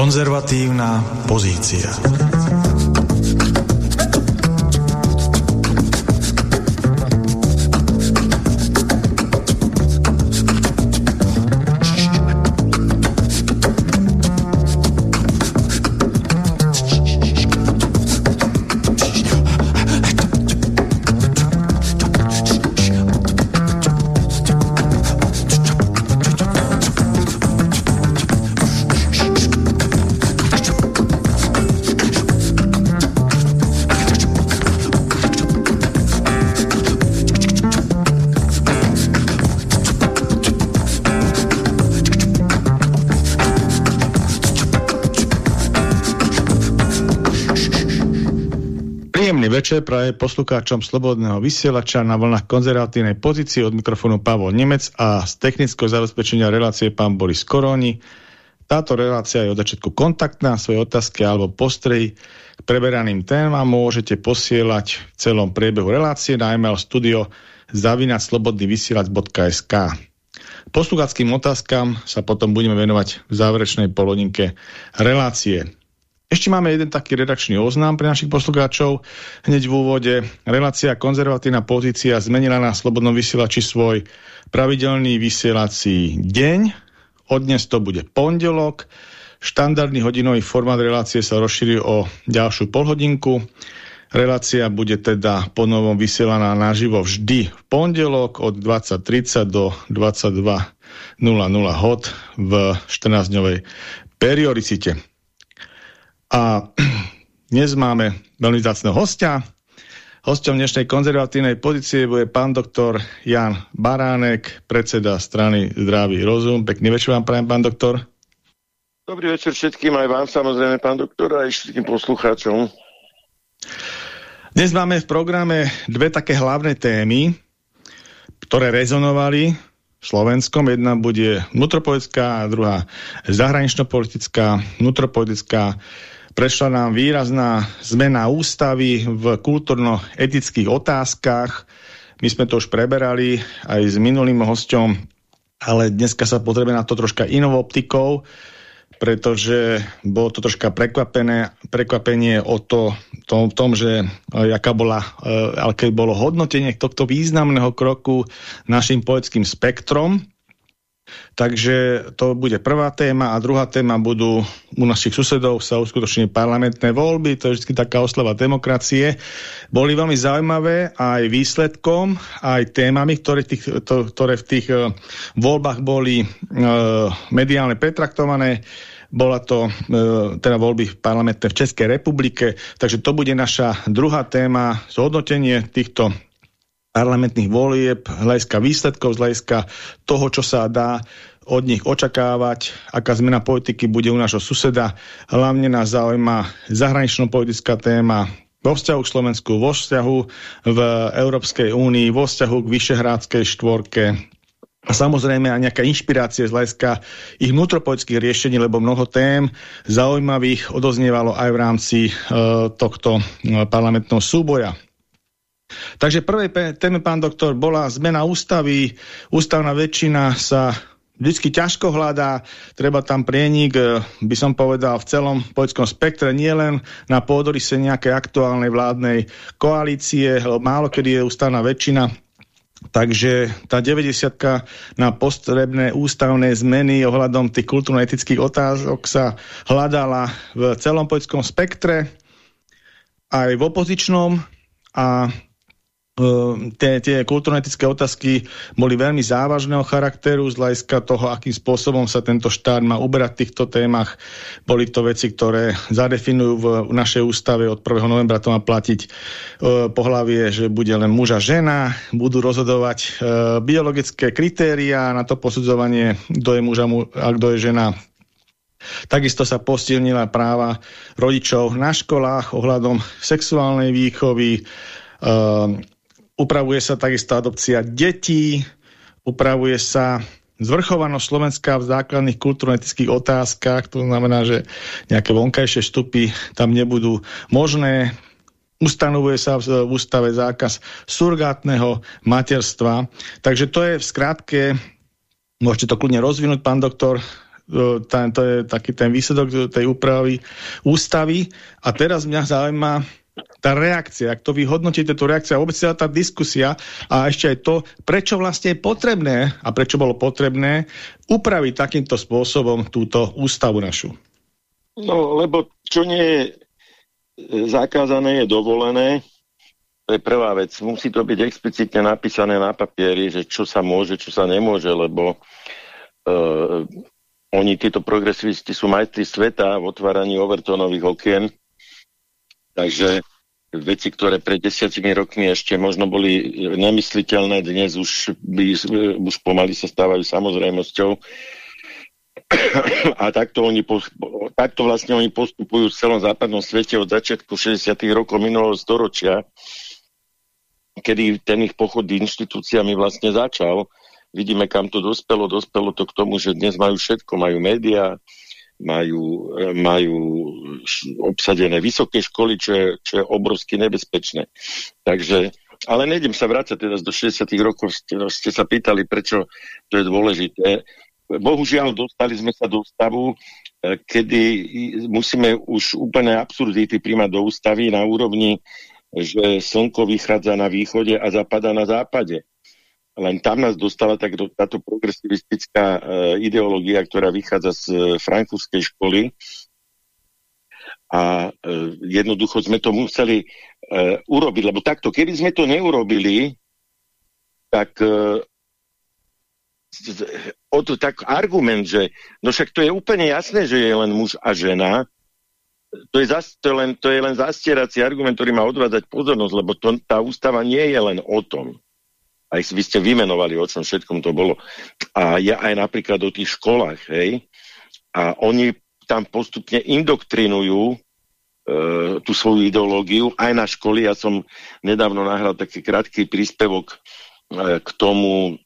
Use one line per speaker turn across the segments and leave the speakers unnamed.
Konzervatívna pozícia.
Večer praje poslucháčom Slobodného vysielača na vlnách konzervatívnej pozície od mikrofónu Pavol Nemec a z technického zabezpečenia relácie pán Boris Koroni. Táto relácia je od začiatku kontaktná, svoje otázky alebo postrehy k preberaným témam môžete posielať v celom priebehu relácie na email studio zavinaclobodnyvysielac.sk Poslucháckým otázkam sa potom budeme venovať v záverečnej polodinke relácie. Ešte máme jeden taký redakčný oznám pre našich poslucháčov. Hneď v úvode relácia konzervatívna pozícia zmenila na Slobodnom vysielači svoj pravidelný vysielací deň. Od dnes to bude pondelok. Štandardný hodinový formát relácie sa rozšíri o ďalšiu polhodinku. Relácia bude teda ponovom vysielaná naživo vždy v pondelok od 20.30 do 22.00 hod v 14-dňovej periodicite. A dnes máme veľmi zácného hostia. Hostom dnešnej konzervatívnej pozície bude pán doktor Jan Baránek, predseda strany Zdravý rozum. Pekný večer vám prajem, pán doktor.
Dobrý večer všetkým, aj vám samozrejme, pán doktor, aj všetkým poslucháčom.
Dnes máme v programe dve také hlavné témy, ktoré rezonovali Slovenskom. Jedna bude vnútropolitická a druhá zahranično-politická. Vnútropolitická Prešla nám výrazná zmena ústavy v kultúrno-etických otázkach. My sme to už preberali aj s minulým hosťom, ale dneska sa potrebuje na to troška inou optikou, pretože bolo to troška prekvapené, prekvapenie o to, tom, tom, že e, aká bola, e, aké bolo hodnotenie tohto významného kroku našim poetickým spektrom, Takže to bude prvá téma a druhá téma budú u našich susedov sa uskutočniť parlamentné voľby, to je vždy taká oslava demokracie. Boli veľmi zaujímavé aj výsledkom, aj témami, ktoré, tých, to, ktoré v tých uh, voľbách boli uh, mediálne pretraktované. Bola to e, teda voľby parlamentné v Českej republike, takže to bude naša druhá téma, zhodnotenie týchto parlamentných volieb, hľadiska výsledkov, z hľadiska toho, čo sa dá od nich očakávať, aká zmena politiky bude u nášho suseda. Hlavne nás zaujíma zahranično-politická téma vo vzťahu k Slovensku, vo vzťahu v Európskej únii, vo vzťahu k Vyšehrádskej štvorke, a samozrejme aj nejaká inšpirácie z hľadiska ich vnútropolitických riešení, lebo mnoho tém zaujímavých odoznievalo aj v rámci e, tohto e, parlamentného súboja. Takže prvej téme, pán doktor, bola zmena ústavy. Ústavná väčšina sa vždy ťažko hľadá, treba tam prienik, e, by som povedal, v celom politickom spektre, nie len na pôdorise nejakej aktuálnej vládnej koalície, málo kedy je ústavná väčšina, Takže tá 90 na postrebné ústavné zmeny ohľadom tých kultúrno-etických otázok sa hľadala v celom politickom spektre, aj v opozičnom a tie, tie kultúrno-etické otázky boli veľmi závažného charakteru z hľadiska toho, akým spôsobom sa tento štát má uberať v týchto témach. Boli to veci, ktoré zadefinujú v našej ústave od 1. novembra to má platiť e, pohlavie, že bude len muž a žena, budú rozhodovať e, biologické kritéria na to posudzovanie, kto je muž a kto je žena Takisto sa posilnila práva rodičov na školách ohľadom sexuálnej výchovy, ehm, Upravuje sa takisto adopcia detí, upravuje sa zvrchovanosť Slovenska v základných kultúrno-etických otázkach, to znamená, že nejaké vonkajšie vstupy tam nebudú možné. Ustanovuje sa v ústave zákaz surgátneho materstva. Takže to je v skrátke, môžete to kľudne rozvinúť, pán doktor, ten, to je taký ten výsledok tej úpravy ústavy. A teraz mňa zaujíma tá reakcia, ak to vy hodnotíte, tú reakciu a vôbec celá tá diskusia a ešte aj to, prečo vlastne je potrebné a prečo bolo potrebné upraviť takýmto spôsobom túto ústavu našu.
No, lebo čo nie je zakázané, je dovolené. To je prvá vec. Musí to byť explicitne napísané na papieri, že čo sa môže, čo sa nemôže, lebo uh, oni, títo progresivisti, sú majstri sveta v otváraní overtonových okien. Takže veci, ktoré pred desiatimi rokmi ešte možno boli nemysliteľné, dnes už, by, už pomaly sa stávajú samozrejmosťou. A takto, oni, takto vlastne oni postupujú v celom západnom svete od začiatku 60. rokov minulého storočia, kedy ten ich pochod inštitúciami vlastne začal. Vidíme, kam to dospelo. Dospelo to k tomu, že dnes majú všetko. Majú médiá, majú, majú obsadené vysoké školy, čo je, čo je obrovsky nebezpečné. Takže, ale nejdem sa vrácať teraz do 60 rokov, ste, ste sa pýtali, prečo to je dôležité. Bohužiaľ, dostali sme sa do stavu, e, kedy musíme už úplne absurdity príjmať do ústavy na úrovni, že slnko vychádza na východe a zapada na západe. Len tam nás dostala tak do, táto progresivistická uh, ideológia, ktorá vychádza z uh, frankfurtskej školy. A uh, jednoducho sme to museli uh, urobiť, lebo takto, keby sme to neurobili, tak uh, o to tak argument, že no však to je úplne jasné, že je len muž a žena, to je, zas, to, je len, to je len zastierací argument, ktorý má odvádzať pozornosť, lebo to, tá ústava nie je len o tom. Aj vy ste vymenovali, o čom všetkom to bolo. A ja aj napríklad o tých školách, hej, a oni tam postupne indoktrinujú e, tú svoju ideológiu aj na školy. Ja som nedávno nahral taký krátky príspevok e, k tomu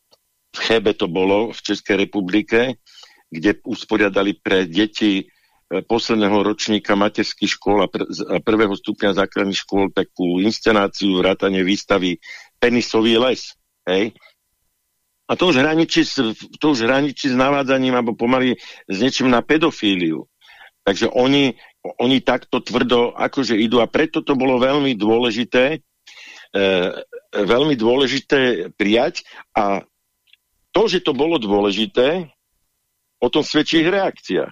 v Chebe to bolo, v Českej republike, kde usporiadali pre deti e, posledného ročníka materských škôl a, pr a prvého stupňa základných škôl takú inscenáciu, vrátanie výstavy Penisový les. Hej? A to už, hraničí, to už hraničí s navádzaním alebo pomaly s niečím na pedofíliu. Takže oni, oni takto tvrdo akože idú a preto to bolo veľmi dôležité e, veľmi dôležité prijať a to, že to bolo dôležité, o tom svedčí ich reakcia.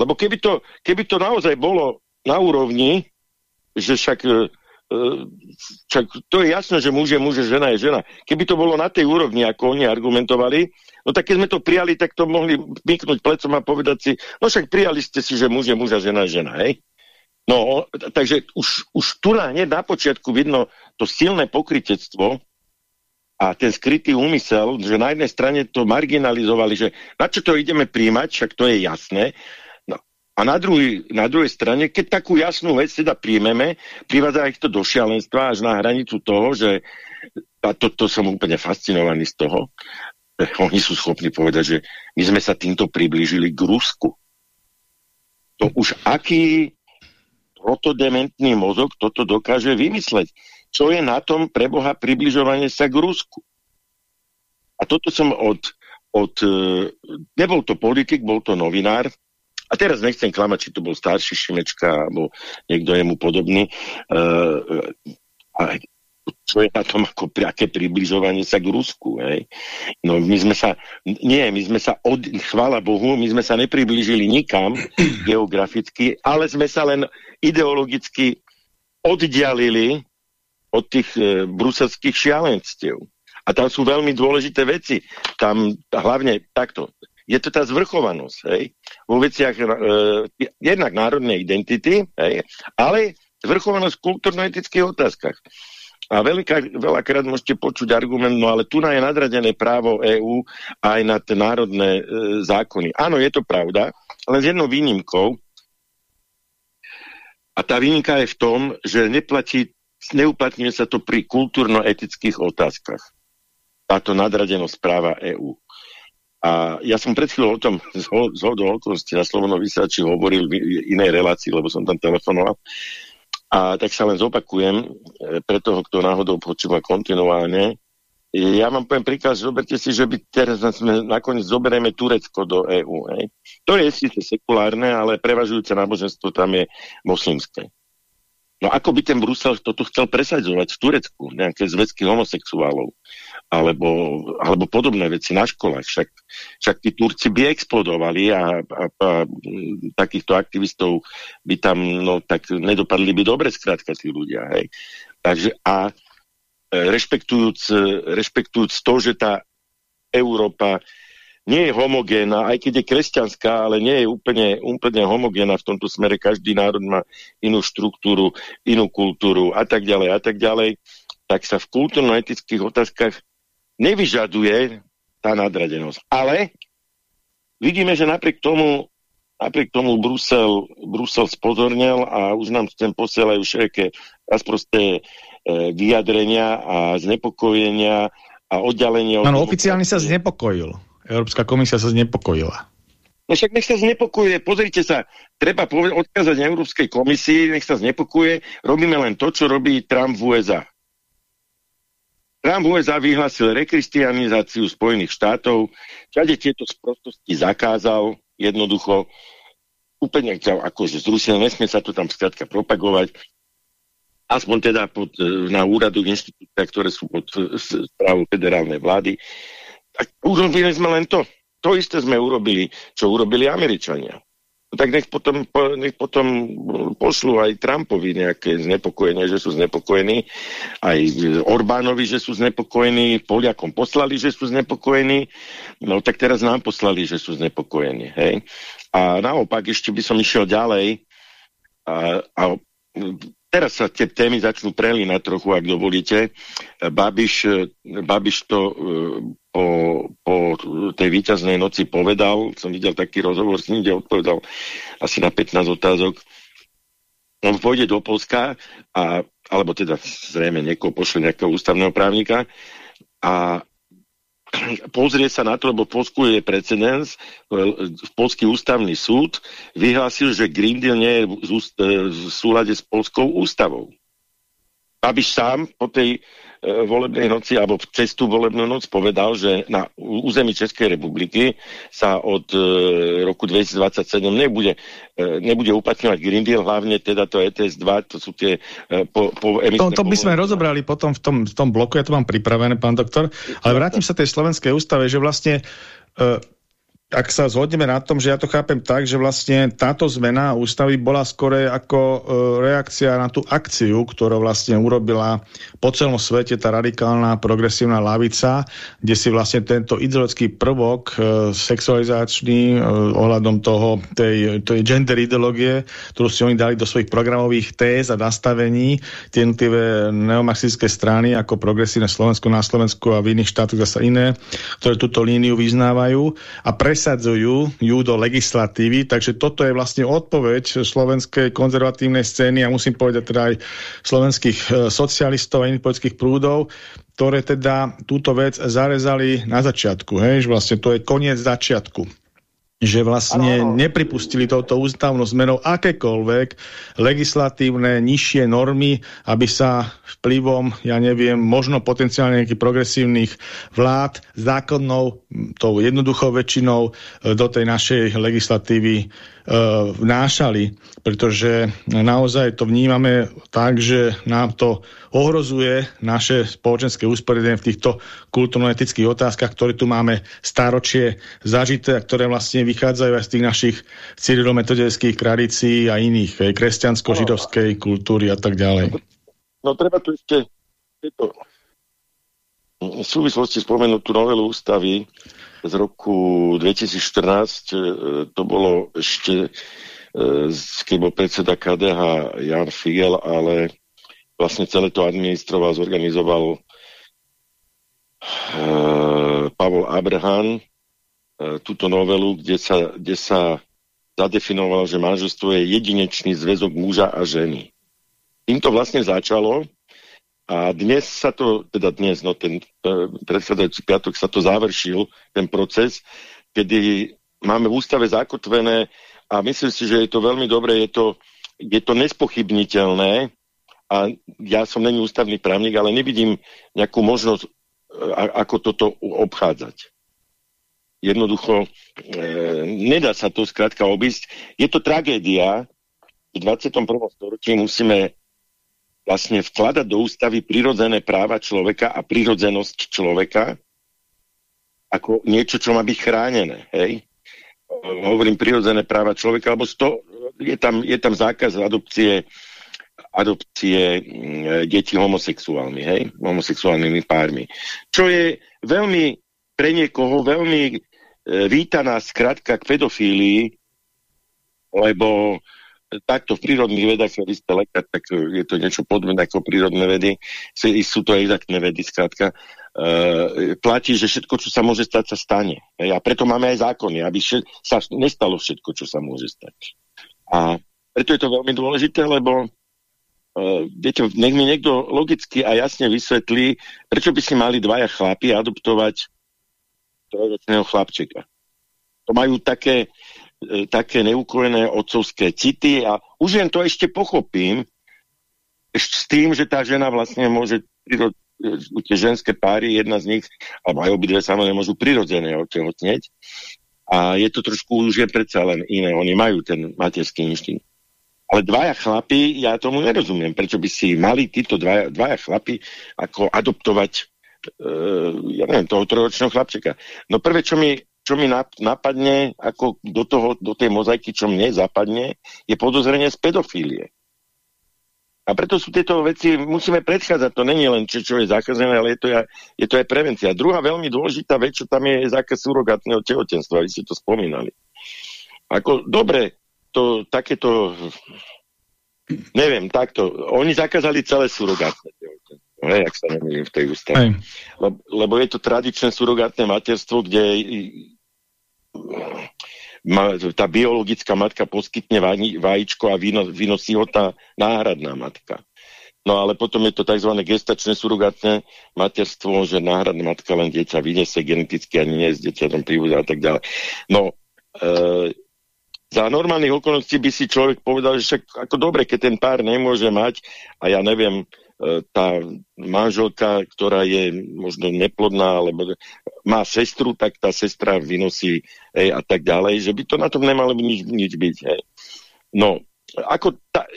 Lebo keby to, keby to naozaj bolo na úrovni, že však, e, však to je jasné, že muž je muž, žena je žena. Keby to bolo na tej úrovni, ako oni argumentovali, no tak keď sme to prijali, tak to mohli myknúť plecom a povedať si, no však prijali ste si, že muž je muž a žena je žena, hej? No, takže už, už tu na, hneď na počiatku vidno to silné pokrytectvo, a ten skrytý úmysel, že na jednej strane to marginalizovali, že na čo to ideme príjmať, však to je jasné, a na, druhý, na druhej strane, keď takú jasnú vec teda príjmeme, privádza ich to do šialenstva až na hranicu toho, že a to, to som úplne fascinovaný z toho, oni sú schopní povedať, že my sme sa týmto priblížili k Rusku. To už aký protodementný mozog toto dokáže vymysleť čo je na tom pre Boha približovanie sa k Rusku. A toto som od, od e, nebol to politik, bol to novinár, a teraz nechcem klamať, či to bol starší Šimečka, alebo niekto je mu podobný. Uh, a čo je na tom ako aké približovanie sa k Rusku. Hej? No my sme sa, nie, my sme sa, od, chvála Bohu, my sme sa nepriblížili nikam geograficky, ale sme sa len ideologicky oddialili od tých e, bruselských šialenstiev. A tam sú veľmi dôležité veci. Tam hlavne takto. Je to tá zvrchovanosť, hej? Vo veciach e, jednak národnej identity, hej? ale zvrchovanosť v kultúrno-etických otázkach. A veľká, veľakrát môžete počuť argument, no ale tu je nadradené právo EÚ aj na národné e, zákony. Áno, je to pravda, ale s jednou výnimkou. A tá výnimka je v tom, že neplatí neuplatňuje sa to pri kultúrno-etických otázkach. Táto nadradenosť práva EÚ. A ja som pred chvíľou o tom z hodou okolností na Slobodnom vysielači hovoril v inej relácii, lebo som tam telefonoval. A tak sa len zopakujem, e, pre toho, kto náhodou počúva kontinuálne, Ja vám poviem príklad, zoberte si, že by teraz sme nakoniec zoberieme Turecko do EÚ. To je síce sekulárne, ale prevažujúce náboženstvo tam je moslimské. No ako by ten Brusel toto chcel presadzovať v Turecku, nejaké zväzky homosexuálov, alebo, alebo podobné veci na školách. Však, však tí Turci by explodovali a, a, a takýchto aktivistov by tam, no tak nedopadli by dobre skrátka tí ľudia. Hej. Takže a e, rešpektujúc, rešpektujúc to, že tá Európa nie je homogénna, aj keď je kresťanská, ale nie je úplne, úplne homogénna v tomto smere. Každý národ má inú štruktúru, inú kultúru a tak ďalej a tak ďalej, tak sa v kultúrno-etických otázkach nevyžaduje tá nadradenosť. Ale vidíme, že napriek tomu napriek tomu Brusel, Brusel spozornil a už nám ten posielajú všetké prosté e, vyjadrenia a znepokojenia a oddelenie.
Áno, oficiálne sa znepokojil. Európska komisia sa znepokojila.
No však nech sa znepokuje, pozrite sa, treba odkázať Európskej komisii, nech sa znepokuje, robíme len to, čo robí Trump v USA. Trump USA vyhlásil rekristianizáciu Spojených štátov, všade tieto sprostosti zakázal, jednoducho, úplne akože zrušil, nesmie sa to tam skrátka propagovať, aspoň teda pod, na úradu inštitúcia, ktoré sú pod správou federálnej vlády. Tak urobili sme len to. To isté sme urobili, čo urobili Američania. Tak nech potom, po, nech potom pošlu aj Trumpovi nejaké znepokojenie, že sú znepokojení, aj Orbánovi, že sú znepokojení, Poliakom poslali, že sú znepokojení, no tak teraz nám poslali, že sú znepokojení. Hej? A naopak ešte by som išiel ďalej a, a teraz sa tie témy začnú prelínať trochu, ak dovolíte. Babiš, Babiš to e, po, po tej víťaznej noci povedal, som videl taký rozhovor s ním, kde odpovedal asi na 15 otázok. On pôjde do Polska, a, alebo teda zrejme niekoho pošle nejakého ústavného právnika a pozrie sa na to, lebo v Polsku je precedens, Polský ústavný súd vyhlásil, že Green Deal nie je v súlade s Polskou ústavou. Babiš sám po tej E, volebnej noci alebo v cestu volebnú noc povedal, že na území Českej republiky sa od e, roku 2027 nebude, e, nebude uplatňovať Green Deal, hlavne teda to ETS 2, to sú tie e, po, po
to, to by sme rozobrali potom v tom, v tom bloku, ja to mám pripravené, pán doktor, ale vrátim sa tej slovenskej ústave, že vlastne e, ak sa zhodneme na tom, že ja to chápem tak, že vlastne táto zmena ústavy bola skore ako e, reakcia na tú akciu, ktorú vlastne urobila po celom svete tá radikálna progresívna lavica, kde si vlastne tento ideologický prvok e, sexualizačný e, ohľadom toho, tej, tej gender ideológie, ktorú si oni dali do svojich programových téz a nastavení, tie jednotlivé neomarxistické strany ako progresívne Slovensko na Slovensku a v iných štátoch zase iné, ktoré túto líniu vyznávajú. A pre presadzujú ju do legislatívy, takže toto je vlastne odpoveď slovenskej konzervatívnej scény a musím povedať teda aj slovenských e, socialistov a iných politických prúdov, ktoré teda túto vec zarezali na začiatku, hej, že vlastne to je koniec začiatku že vlastne ano, ano. nepripustili touto ústavnou zmenou akékoľvek legislatívne nižšie normy, aby sa vplyvom, ja neviem, možno potenciálne nejakých progresívnych vlád zákonnou, tou jednoduchou väčšinou e, do tej našej legislatívy E, vnášali, pretože naozaj to vnímame tak, že nám to ohrozuje naše spoločenské usporiadanie v týchto kultúrno-etických otázkach, ktoré tu máme staročie zažité a ktoré vlastne vychádzajú aj z tých našich cyrilometodejských tradícií a iných, kresťansko-židovskej kultúry a tak ďalej.
No treba tu ešte tieto v súvislosti spomenúť tú novelu ústavy, z roku 2014, e, to bolo ešte, e, keď bol predseda KDH Jan Figel, ale vlastne celé to administroval, zorganizoval e, Pavol Abraham, túto novelu, kde sa, kde sa zadefinoval, že manželstvo je jedinečný zväzok muža a ženy. Týmto vlastne začalo a dnes sa to, teda dnes, no ten predchádzajúci piatok sa to završil, ten proces, kedy máme v ústave zakotvené a myslím si, že je to veľmi dobré, je to, je to nespochybniteľné a ja som není ústavný právnik, ale nevidím nejakú možnosť a, ako toto obchádzať. Jednoducho, e, nedá sa to skrátka obísť. Je to tragédia. V 21. storočí musíme vlastne vkladať do ústavy prirodzené práva človeka a prirodzenosť človeka ako niečo, čo má byť chránené. Hej? Hovorím prirodzené práva človeka, lebo sto, je, tam, je tam zákaz adopcie adopcie mm, detí homosexuálmi, hej, homosexuálnymi pármi. Čo je veľmi pre niekoho veľmi e, vítaná skratka k pedofílii, lebo takto v prírodných vedách, keď ste lekár, tak je to niečo podobné ako prírodné vedy, sú to exaktné vedy, skrátka, e, platí, že všetko, čo sa môže stať, sa stane. A preto máme aj zákony, aby sa nestalo všetko, čo sa môže stať. A preto je to veľmi dôležité, lebo uh, viete, nech mi niekto logicky a jasne vysvetlí, prečo by si mali dvaja chlapi adoptovať trojročného chlapčeka. To majú také E, také neukrojené otcovské city a už len to ešte pochopím, s tým, že tá žena vlastne môže e, tie ženské páry, jedna z nich, alebo aj obidve samozrejme môžu prirodzene otehotneť. A je to trošku už je predsa len iné. Oni majú ten materský inštinkt. Ale dvaja chlapi, ja tomu nerozumiem, prečo by si mali títo dvaja, dvaja chlapi ako adoptovať uh, ja neviem, toho trojročného chlapčeka. No prvé, čo mi čo mi napadne, ako do, toho, do tej mozaiky, čo mne zapadne, je podozrenie z pedofílie. A preto sú tieto veci, musíme predchádzať, to není len čo, čo je zakázané, ale je to, aj, je to aj prevencia. Druhá veľmi dôležitá vec, čo tam je, je zákaz surogátneho tehotenstva, vy ste to spomínali. Ako, dobre, to takéto, neviem, takto, oni zakázali celé surogátne tehotenstvo hej, ak sa nemýlim v tej ústave. Lebo, lebo je to tradičné surogátne materstvo, kde tá biologická matka poskytne vajíčko a vynosí ho tá náhradná matka. No ale potom je to tzv. gestačné surogátne materstvo, že náhradná matka len dieťa vynese geneticky ani nie s dieťatom príbuda a tak ďalej. No, e, za normálnych okolností by si človek povedal, že však ako dobre, keď ten pár nemôže mať a ja neviem, tá manželka, ktorá je možno neplodná, alebo má sestru, tak tá sestra vynosí hej, a tak ďalej, že by to na tom nemalo nič, nič byť. Hej. No, ako ta,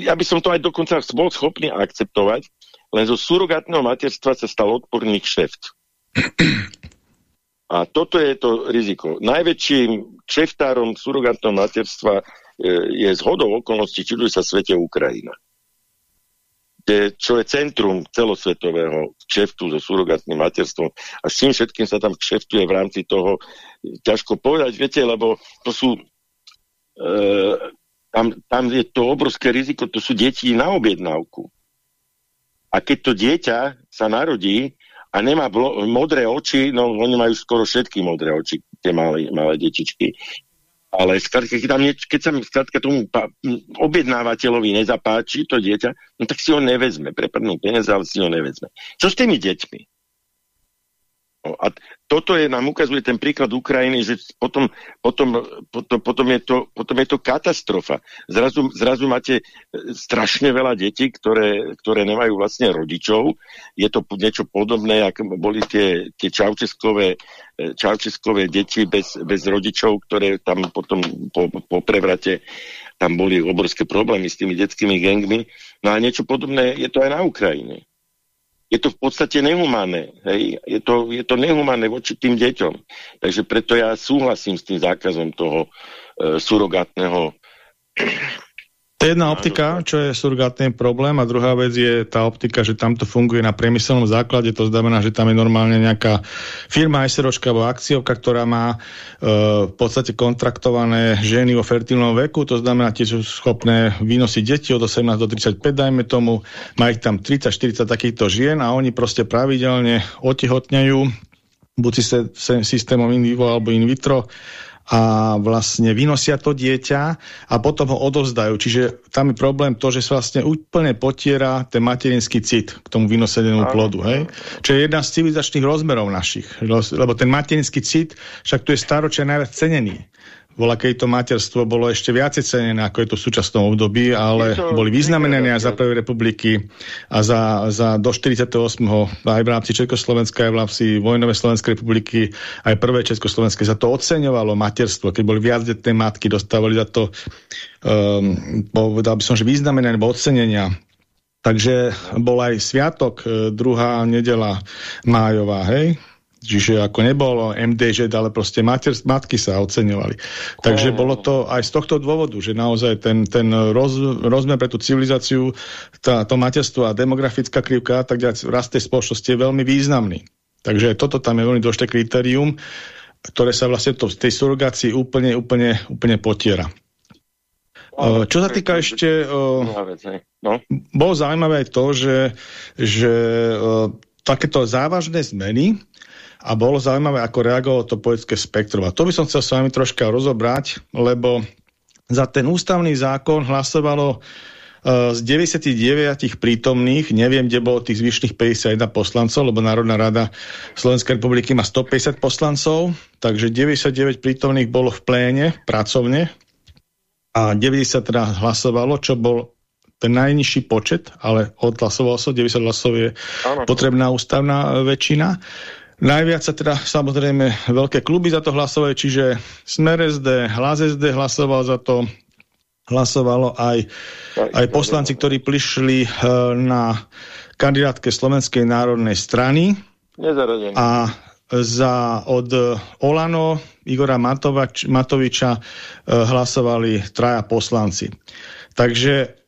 ja by som to aj dokonca bol schopný akceptovať, len zo surogátneho materstva sa stal odporný kšeft. A toto je to riziko. Najväčším kšeftárom surogátneho materstva e, je z hodou okolností, čuduj sa svete Ukrajina kde, čo je centrum celosvetového kšeftu so surogátnym materstvom. A s tým všetkým sa tam kšeftuje v rámci toho, ťažko povedať, viete, lebo to sú, e, tam, tam je to obrovské riziko, to sú deti na objednávku. A keď to dieťa sa narodí a nemá modré oči, no oni majú skoro všetky modré oči, tie malé, malé detičky, ale skrátka, keď, tam nie, keď sa skrátka tomu objednávateľovi nezapáči to dieťa, no tak si ho nevezme, prepadnú peniaze, ale si ho nevezme. Čo s tými deťmi? A toto je, nám ukazuje ten príklad Ukrajiny, že potom, potom, potom, potom, je, to, potom je to katastrofa. Zrazu, zrazu máte e, strašne veľa detí, ktoré, ktoré nemajú vlastne rodičov. Je to niečo podobné, ako boli tie, tie čaučeskové, e, čaučeskové deti bez, bez rodičov, ktoré tam potom po, po prevrate tam boli obrovské problémy s tými detskými gangmi. No a niečo podobné je to aj na Ukrajine je to v podstate nehumánne. Hej? Je, to, je to nehumánne voči tým deťom. Takže preto ja súhlasím s tým zákazom toho e, surogátneho
to je jedna optika, čo je surgátny problém a druhá vec je tá optika, že tam to funguje na priemyselnom základe, to znamená, že tam je normálne nejaká firma, SROčka alebo akciovka, ktorá má e, v podstate kontraktované ženy o fertilnom veku, to znamená, tie sú schopné vynosiť deti od 18 do 35, dajme tomu, má ich tam 30-40 takýchto žien a oni proste pravidelne otehotňajú buď systémom in vivo alebo in vitro a vlastne vynosia to dieťa a potom ho odovzdajú. Čiže tam je problém to, že sa vlastne úplne potiera ten materinský cit k tomu vynosenému plodu. Hej? Čo je jedna z civilizačných rozmerov našich. Lebo ten materinský cit, však tu je staročia najviac cenený bola, keď to materstvo bolo ešte viacej cenené, ako je to v súčasnom období, ale to, boli vyznamenané aj za Prvej republiky a za, za do 48. aj v rámci Československa, aj v rámci vojnovej Slovenskej republiky, aj prvé Československé sa to oceňovalo materstvo, keď boli viacdetné matky, dostávali za to um, povedal by som, že významené alebo ocenenia Takže bol aj sviatok, e, druhá nedela májová, hej? Čiže ako nebolo MDŽ, ale proste mater, matky sa oceňovali. Takže bolo to aj z tohto dôvodu, že naozaj ten, ten roz, rozmer pre tú civilizáciu, tá, to materstvo a demografická krivka tak ďalej rast tej spoločnosti je veľmi významný. Takže toto tam je veľmi dôležité kritérium, ktoré sa vlastne to, v tej surrogácii úplne, úplne, úplne potiera. No, čo sa týka ešte... No. Bolo zaujímavé aj to, že, že takéto závažné zmeny a bolo zaujímavé, ako reagovalo to politické spektrum. A to by som chcel s vami troška rozobrať, lebo za ten ústavný zákon hlasovalo z 99 prítomných, neviem, kde bolo tých zvyšných 51 poslancov, lebo Národná rada Slovenskej republiky má 150 poslancov, takže 99 prítomných bolo v pléne, pracovne, a 90 teda hlasovalo, čo bol ten najnižší počet, ale odhlasovalo sa, 90 hlasov je ano. potrebná ústavná väčšina. Najviac sa teda samozrejme veľké kluby za to hlasovali, čiže Smer SD, Hlas SD hlasoval za to, hlasovalo aj, aj poslanci, ktorí prišli uh, na kandidátke Slovenskej národnej strany.
Nezaradení.
A za od Olano Igora Matovač, Matoviča e, hlasovali traja poslanci. Takže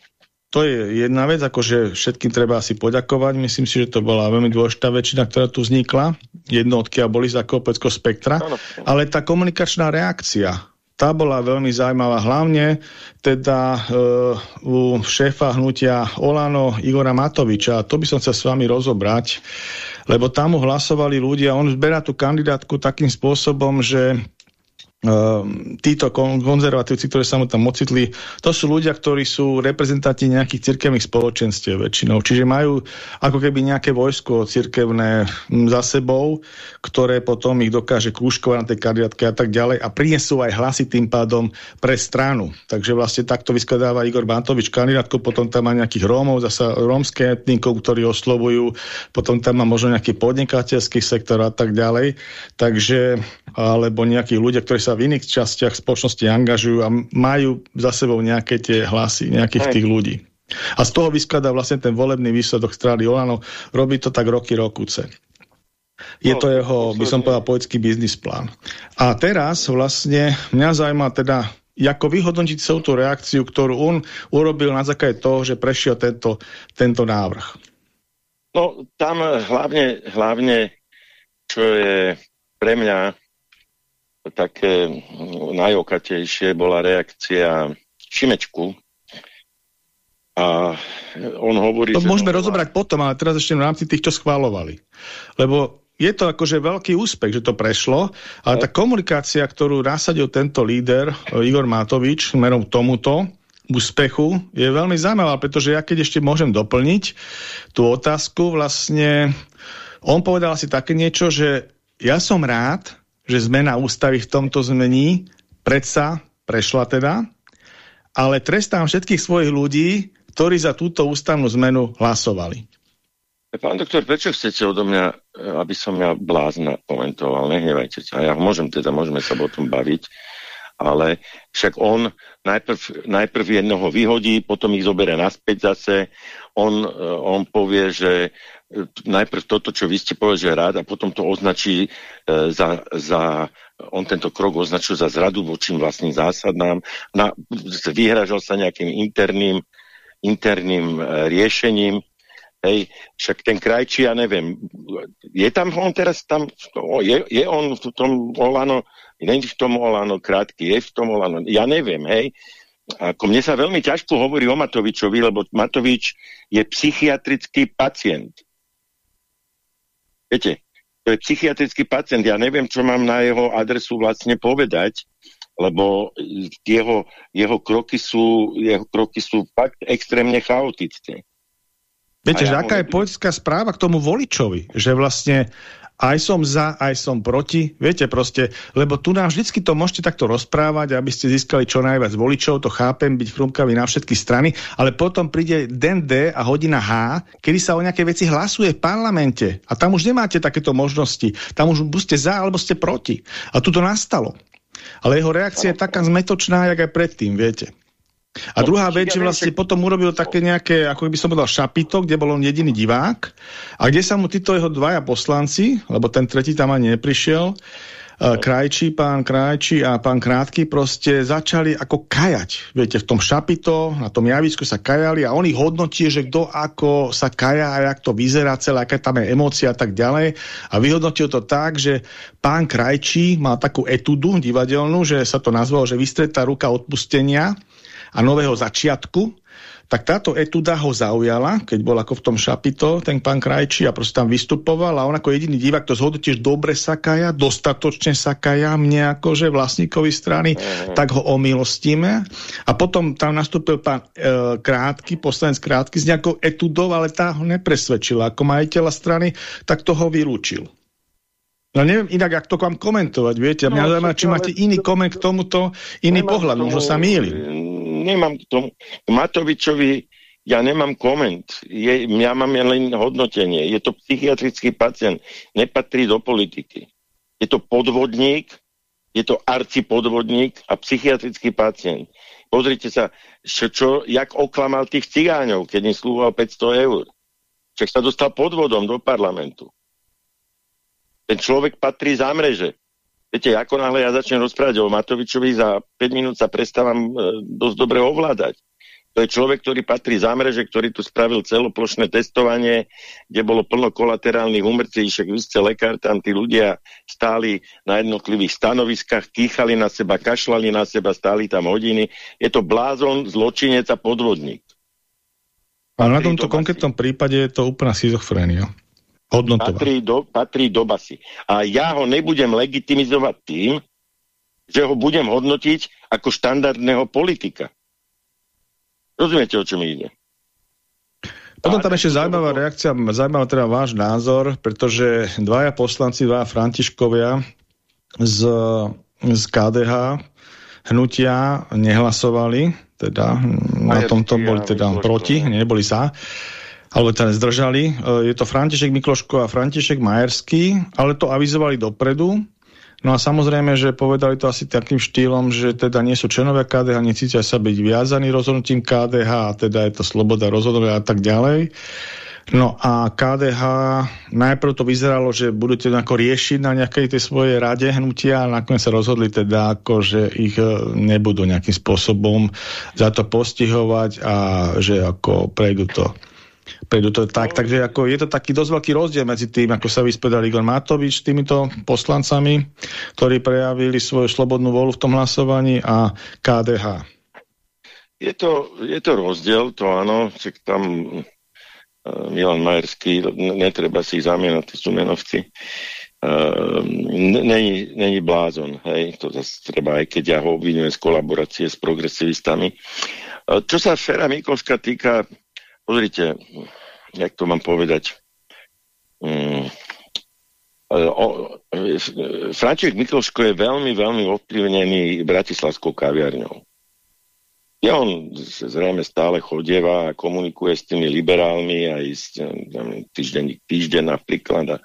to je jedna vec, akože všetkým treba asi poďakovať. Myslím si, že to bola veľmi dôležitá väčšina, ktorá tu vznikla. Jednotky a boli z akého spektra. Ale tá komunikačná reakcia, tá bola veľmi zaujímavá, hlavne teda uh, u šéfa hnutia Olano Igora Matoviča. To by som chcel s vami rozobrať, lebo tam mu hlasovali ľudia, on zberá tú kandidátku takým spôsobom, že títo konzervatívci, ktorí sa mu tam ocitli, to sú ľudia, ktorí sú reprezentanti nejakých cirkevných spoločenstiev väčšinou. Čiže majú ako keby nejaké vojsko cirkevné za sebou, ktoré potom ich dokáže kľúškovať na tej kandidátke a tak ďalej a prinesú aj hlasy tým pádom pre stranu. Takže vlastne takto vyskladáva Igor Bantovič kandidátku, potom tam má nejakých Rómov, zasa rómske etníkov, ktorí oslovujú, potom tam má možno nejaký podnikateľský sektor a tak ďalej. Takže, alebo nejakí ľudia, ktorí sa v iných častiach spoločnosti angažujú a majú za sebou nejaké tie hlasy, nejakých Aj. tých ľudí. A z toho vyskladá vlastne ten volebný výsledok strany Olano. Robí to tak roky, rokuce. Je no, to jeho, by som povedal, poetický biznis plán. A teraz vlastne mňa zaujíma teda, ako vyhodnotiť celú tú reakciu, ktorú on urobil na základe toho, že prešiel tento, tento návrh.
No, tam hlavne, hlavne, čo je pre mňa také najokatejšie bola reakcia Šimečku. A on hovorí...
To môžeme no, rozobrať potom, ale teraz ešte v rámci tých, čo schválovali. Lebo je to akože veľký úspech, že to prešlo, ale tá komunikácia, ktorú nasadil tento líder, Igor Matovič, smerom tomuto, úspechu je veľmi zaujímavá, pretože ja keď ešte môžem doplniť tú otázku, vlastne on povedal si také niečo, že ja som rád, že zmena ústavy v tomto zmení predsa prešla teda, ale trestám všetkých svojich ľudí, ktorí za túto ústavnú zmenu hlasovali.
Pán doktor, prečo chcete odo mňa, aby som ja blázna komentoval? Nehnevajte sa. Ja môžem teda, môžeme sa o tom baviť, ale však on najprv, najprv jednoho vyhodí, potom ich zoberie naspäť zase. On, on povie, že najprv toto, čo vy ste povedali, že rád a potom to označí e, za, za, on tento krok označil za zradu voči vlastným zásadnám, na, vyhražal sa nejakým interným, interným e, riešením, Hej, však ten krajčí, ja neviem, je tam on teraz tam, je, je on v tom Olano, nie v tom Olano krátky, je v tom Olano, ja neviem, hej, ako mne sa veľmi ťažko hovorí o Matovičovi, lebo Matovič je psychiatrický pacient. Viete, to je psychiatrický pacient. Ja neviem, čo mám na jeho adresu vlastne povedať, lebo jeho, jeho, kroky, sú, jeho kroky sú fakt extrémne chaotické.
Viete, ja že aká je politická správa k tomu voličovi? Že vlastne aj som za, aj som proti. Viete proste, lebo tu nám vždycky to môžete takto rozprávať, aby ste získali čo najviac voličov, to chápem, byť chrumkavý na všetky strany, ale potom príde den D a hodina H, kedy sa o nejaké veci hlasuje v parlamente. A tam už nemáte takéto možnosti. Tam už ste za, alebo ste proti. A tu to nastalo. Ale jeho reakcia je taká zmetočná, jak aj predtým, viete. A no, druhá vec, že vlastne potom urobil také nejaké, ako by som povedal, šapito, kde bol on jediný divák a kde sa mu títo jeho dvaja poslanci, lebo ten tretí tam ani neprišiel, no. Krajčí, pán Krajčí a pán Krátky proste začali ako kajať. Viete, v tom šapito, na tom javisku sa kajali a oni hodnotie, že kto ako sa kaja a jak to vyzerá celé, aká tam je emócia a tak ďalej. A vyhodnotil to tak, že pán Krajčí mal takú etudu divadelnú, že sa to nazvalo, že vystretá ruka odpustenia a nového začiatku, tak táto etuda ho zaujala, keď bol ako v tom šapito, ten pán Krajčí a proste tam vystupoval a on ako jediný divák to zhodol tiež dobre sa kaja, dostatočne sa kaja mne akože vlastníkovi strany, mm. tak ho omilostíme. A potom tam nastúpil pán e, Krátky, poslanec Krátky s nejakou etudou, ale tá ho nepresvedčila. Ako majiteľa strany, tak to ho vylúčil. No neviem inak, ak to vám komentovať, viete. Mňa no, zaujíma, či máte iný koment k tomuto, iný pohľad, možno sa mýlim.
Nemám k tomu. Matovičovi ja nemám koment. Je, ja mám len hodnotenie. Je to psychiatrický pacient. Nepatrí do politiky. Je to podvodník, je to arcipodvodník a psychiatrický pacient. Pozrite sa, čo, čo, jak oklamal tých cigáňov, keď im slúval 500 eur. Však sa dostal podvodom do parlamentu. Ten človek patrí za mreže. Viete, ako náhle ja začnem rozprávať o Matovičovi, za 5 minút sa prestávam e, dosť dobre ovládať. To je človek, ktorý patrí za mreže, ktorý tu spravil celoplošné testovanie, kde bolo plno kolaterálnych umrtí, však vy ste lekár, tam tí ľudia stáli na jednotlivých stanoviskách, kýchali na seba, kašlali na seba, stáli tam hodiny. Je to blázon, zločinec a podvodník.
A na tomto konkrétnom prípade je to úplná schizofrénia.
Patrí do, patrí do basy. A ja ho nebudem legitimizovať tým, že ho budem hodnotiť ako štandardného politika. Rozumiete, o čom ide?
Potom tam ešte zaujímavá reakcia, zaujímavá teda váš názor, pretože dvaja poslanci, dvaja Františkovia z, z KDH hnutia nehlasovali, teda na tomto boli teda proti, neboli za alebo teda zdržali. E, je to František Mikloško a František Majerský, ale to avizovali dopredu. No a samozrejme, že povedali to asi takým štýlom, že teda nie sú členovia KDH, necítia sa byť viazaní rozhodnutím KDH a teda je to sloboda rozhodovania a tak ďalej. No a KDH najprv to vyzeralo, že budete nejako riešiť na nejakej tej svojej rade hnutia a nakoniec sa rozhodli teda ako, že ich e, nebudú nejakým spôsobom za to postihovať a že ako prejdú to Prejdú to tak, no. takže ako je to taký dosť veľký rozdiel medzi tým, ako sa vyspedal Igor Matovič týmito poslancami, ktorí prejavili svoju slobodnú volu v tom hlasovaní a KDH.
Je to, je to rozdiel, to áno, čak tam uh, Milan Majerský, netreba si tí sú menovci. Uh, není, není blázon, hej, to zase treba, aj keď ja ho obvinujem z kolaborácie s progresivistami. Uh, čo sa Fera Mikoška týka, Pozrite, jak to mám povedať. Mm, o, František Mikloško je veľmi, veľmi ovplyvnený bratislavskou kaviarňou. Ja on zrejme stále chodieva a komunikuje s tými liberálmi aj s týždeň, týždeň napríklad a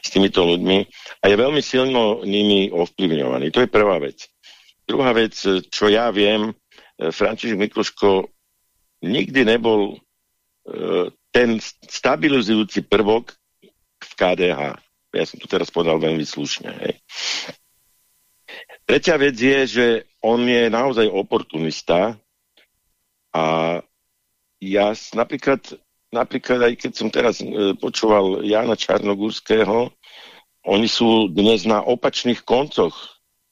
s týmito ľuďmi a je veľmi silno nimi ovplyvňovaný. To je prvá vec. Druhá vec, čo ja viem, František Mikloško nikdy nebol ten stabilizujúci prvok v KDH. Ja som to teraz povedal veľmi slušne. Hej. Tretia vec je, že on je naozaj oportunista a ja napríklad, napríklad aj keď som teraz e, počúval Jana Čarnogúrského, oni sú dnes na opačných koncoch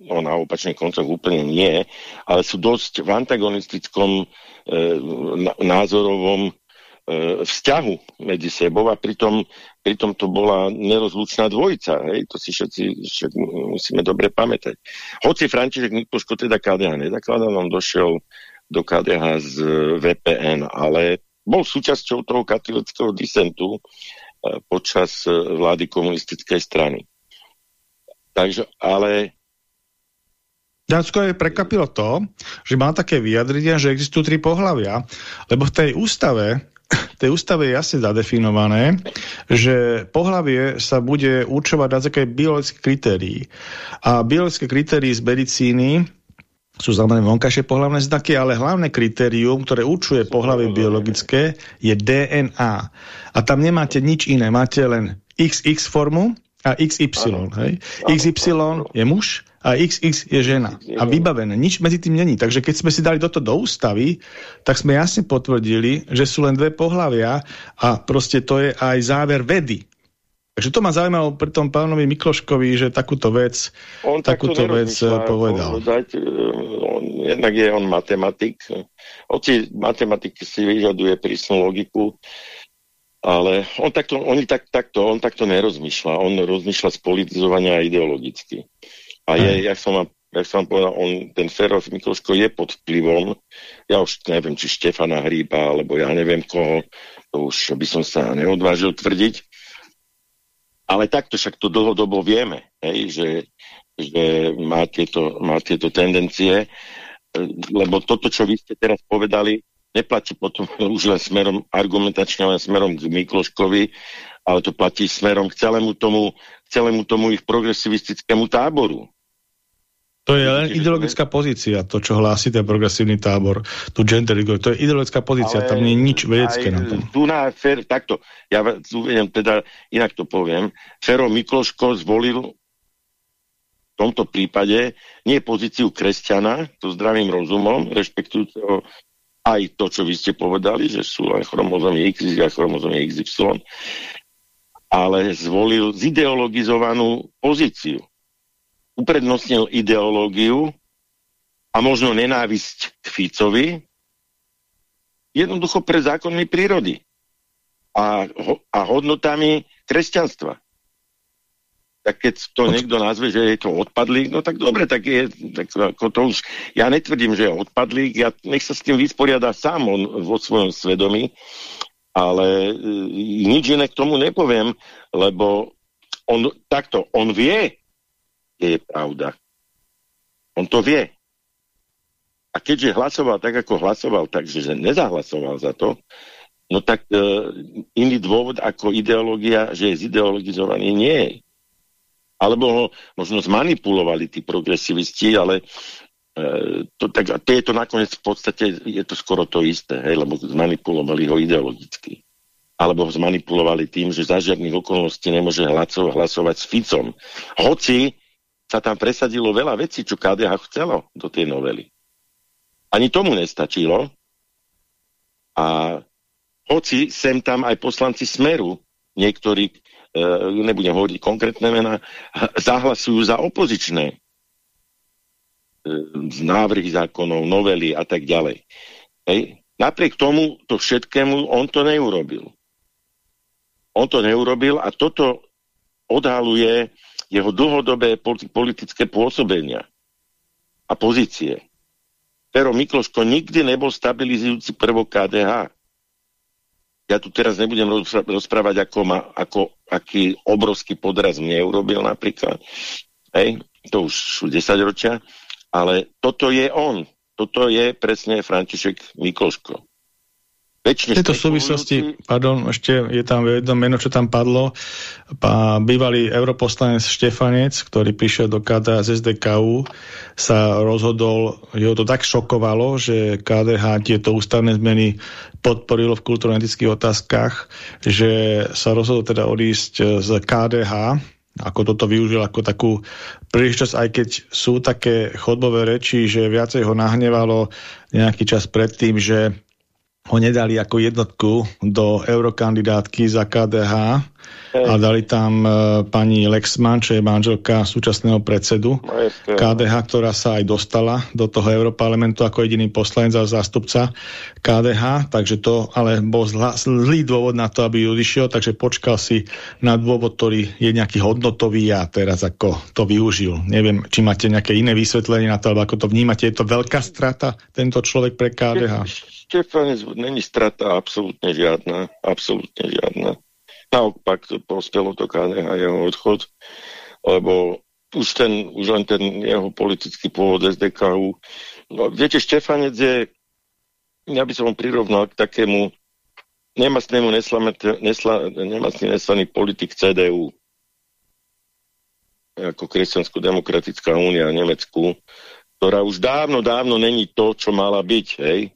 no na opačných koncoch úplne nie, ale sú dosť v antagonistickom e, názorovom E, vzťahu medzi sebou a pritom, pritom to bola nerozlučná dvojica. Hej? To si všetci však musíme dobre pamätať. Hoci František Mikloško teda KDH nezakladal, on došiel do KDH z VPN, ale bol súčasťou toho katolického disentu uh, počas uh, vlády komunistickej strany. Takže, ale
ja skôr prekvapilo to, že má také vyjadrenia, že existujú tri pohľavia, lebo v tej ústave tej ústave je jasne zadefinované, že pohlavie sa bude určovať na základe biologických kritérií. A biologické kritérií z medicíny sú znamené vonkajšie pohľavné znaky, ale hlavné kritérium, ktoré určuje pohľavie biologické, je DNA. A tam nemáte nič iné. Máte len XX formu a XY. Hej? XY je muž a XX je žena. A vybavené. Nič medzi tým není. Takže keď sme si dali toto do ústavy, tak sme jasne potvrdili, že sú len dve pohlavia a proste to je aj záver vedy. Takže to ma zaujímalo pri tom pánovi Mikloškovi, že takúto vec, on takúto vec eh, povedal. Povedať,
eh, on, jednak je on matematik. Oci matematik si vyžaduje prísnu logiku, ale on takto, on, tak, takto, on takto nerozmýšľa. On rozmýšľa z politizovania ideologicky. A je, jak som vám jak som povedal, on, ten Ferov Mikloško je pod vplyvom, ja už neviem, či Štefana Hríba, alebo ja neviem koho, to už by som sa neodvážil tvrdiť. Ale takto však to dlhodobo vieme, hej, že, že má, tieto, má tieto tendencie, lebo toto, čo vy ste teraz povedali, neplatí potom už len smerom argumentačne, len smerom k Mikloškovi, ale to platí smerom k celému tomu, k celému tomu ich progresivistickému táboru.
To je len ideologická pozícia, to, čo hlási ten progresívny tábor, tu gender to je ideologická pozícia, Ale tam nie je nič vedecké na tom.
Tu na fer, takto, ja uvedem teda, inak to poviem, Fero Mikloško zvolil v tomto prípade nie pozíciu kresťana, to zdravým rozumom, rešpektujúceho aj to, čo vy ste povedali, že sú aj chromozomy X a chromozomy XY, ale zvolil zideologizovanú pozíciu uprednostnil ideológiu a možno nenávisť k Ficovi, jednoducho pre zákonmi prírody a, a hodnotami kresťanstva. Tak keď to niekto nazve, že je to odpadlík, no tak dobre, tak je, tak ako to už, ja netvrdím, že je odpadlík, ja nech sa s tým vysporiada sám on vo svojom svedomí, ale e, nič iné k tomu nepoviem, lebo on takto, on vie, je pravda. On to vie. A keďže hlasoval tak, ako hlasoval, takže nezahlasoval za to, no tak e, iný dôvod ako ideológia, že je zideologizovaný, nie je. Alebo ho možno zmanipulovali tí progresivisti, ale e, to, tak, to je to nakoniec v podstate, je to skoro to isté, hej, lebo zmanipulovali ho ideologicky. Alebo ho zmanipulovali tým, že za žiadnych okolností nemôže hlasovať s Ficom. Hoci sa tam presadilo veľa vecí, čo KDH chcelo do tej novely. Ani tomu nestačilo. A hoci sem tam aj poslanci Smeru, niektorí, e, nebudem hovoriť konkrétne mená, zahlasujú za opozičné e, návrhy zákonov, novely a tak ďalej. Hej. Napriek tomu, to všetkému, on to neurobil. On to neurobil a toto odhaluje jeho dlhodobé politické pôsobenia a pozície. Pero Mikloško nikdy nebol stabilizujúci prvok KDH. Ja tu teraz nebudem rozprávať, ako ma, ako, aký obrovský podraz mne urobil napríklad. Hej, to už sú 10 ročia. Ale toto je on. Toto je presne František Mikloško.
V tejto súvislosti, pardon, ešte je tam jedno meno, čo tam padlo. Pá, bývalý europoslanec Štefanec, ktorý prišiel do KDH z SDKU, sa rozhodol, jeho to tak šokovalo, že KDH tieto ústavné zmeny podporilo v kultúrno-etických otázkach, že sa rozhodol teda odísť z KDH, ako toto využil ako takú príležitosť, aj keď sú také chodbové reči, že viacej ho nahnevalo nejaký čas predtým, že ho nedali ako jednotku do eurokandidátky za KDH, a dali tam uh, pani Lexman, čo je manželka súčasného predsedu KDH, ktorá sa aj dostala do toho Európarlamentu ako jediný poslanec a zástupca KDH, takže to ale bol zlá, zlý dôvod na to, aby odišiel, takže počkal si na dôvod, ktorý je nejaký hodnotový a teraz ako to využil. Neviem, či máte nejaké iné vysvetlenie na to, alebo ako to vnímate. Je to veľká strata, tento človek pre KDH?
Štefanec není strata absolútne žiadna. Absolútne žiadna naopak prospelo to KDH jeho odchod, lebo už, ten, už len ten jeho politický pôvod SDKU. No, viete, Štefanec je, ja by som ho prirovnal k takému nemastnému nemastný neslaný politik CDU ako Kresťansko-demokratická únia v Nemecku, ktorá už dávno, dávno není to, čo mala byť, hej.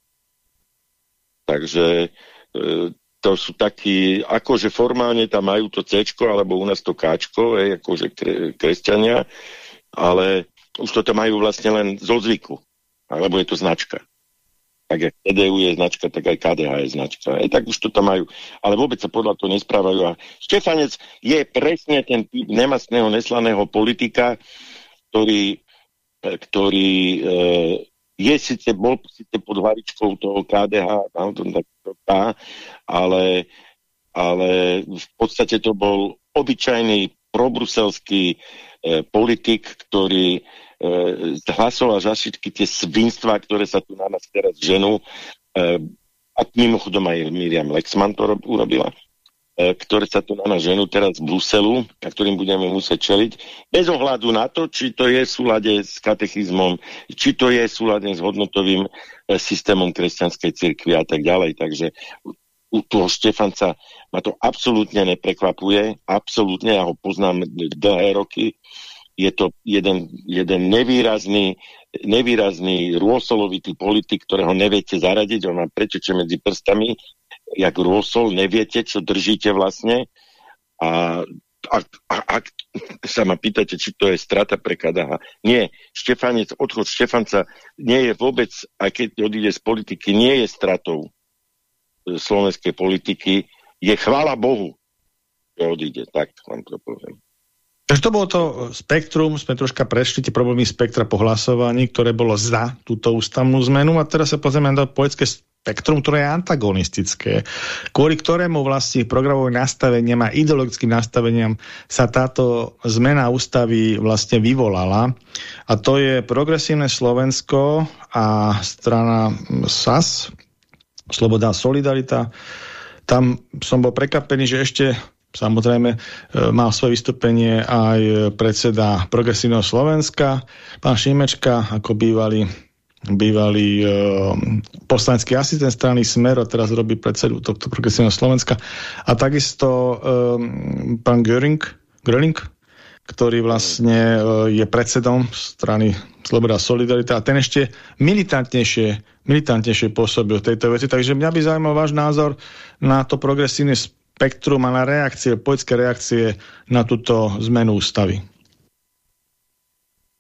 Takže e, to sú takí, akože formálne tam majú to C, alebo u nás to K, akože kre, kresťania, ale už to tam majú vlastne len zo zvyku, alebo je to značka. Tak jak TDU je značka, tak aj KDH je značka. Aj tak už to tam majú. Ale vôbec sa podľa toho nesprávajú. A Štefanec je presne ten typ nemastného, neslaného politika, ktorý, ktorý e, je síce, bol síce pod hlavičkou toho KDH, tak tá, ale, ale v podstate to bol obyčajný probruselský e, politik, ktorý e, hlasoval za všetky tie svinstva, ktoré sa tu na nás teraz ženú. E, a mimochodom aj Miriam Lexman to urobila e, ktoré sa tu na nás ženú teraz z Bruselu a ktorým budeme musieť čeliť, bez ohľadu na to, či to je v súlade s katechizmom, či to je v súlade s hodnotovým e, systémom kresťanskej cirkvi a tak ďalej. Takže u toho Štefanca ma to absolútne neprekvapuje, absolútne, ja ho poznám dlhé roky, je to jeden, jeden nevýrazný, nevýrazný rôsolovitý politik, ktorého neviete zaradiť, on má prečoče medzi prstami, jak rôsol, neviete, čo držíte vlastne a ak, sa ma pýtate, či to je strata pre KDH, nie. Štefanec, odchod Štefanca nie je vôbec, aj keď odíde z politiky, nie je stratou slovenskej politiky je chvála Bohu, že odíde. Tak vám to poviem.
Takže to bolo to spektrum, sme troška prešli tie problémy spektra po hlasovaní, ktoré bolo za túto ústavnú zmenu a teraz sa pozrieme na poľské spektrum, ktoré je antagonistické, kvôli ktorému vlastne programové nastaveniam a ideologickým nastaveniam sa táto zmena ústavy vlastne vyvolala. A to je progresívne Slovensko a strana SAS, Sloboda a Solidarita. Tam som bol prekapený, že ešte Samozrejme, e, mal svoje vystúpenie aj predseda Progresívneho Slovenska, pán Šimečka, ako bývalý, bývalý e, poslanecký asistent strany Smer, a teraz robí predsedu tohto Progresívneho Slovenska. A takisto e, pán Göring, Göring, ktorý vlastne e, je predsedom strany Sloboda a Solidarita a ten ešte militantnejšie, militantnejšie pôsobil tejto veci. Takže mňa by zaujímal váš názor na to progresívne spektrum a na reakcie, poľské reakcie na túto zmenu ústavy.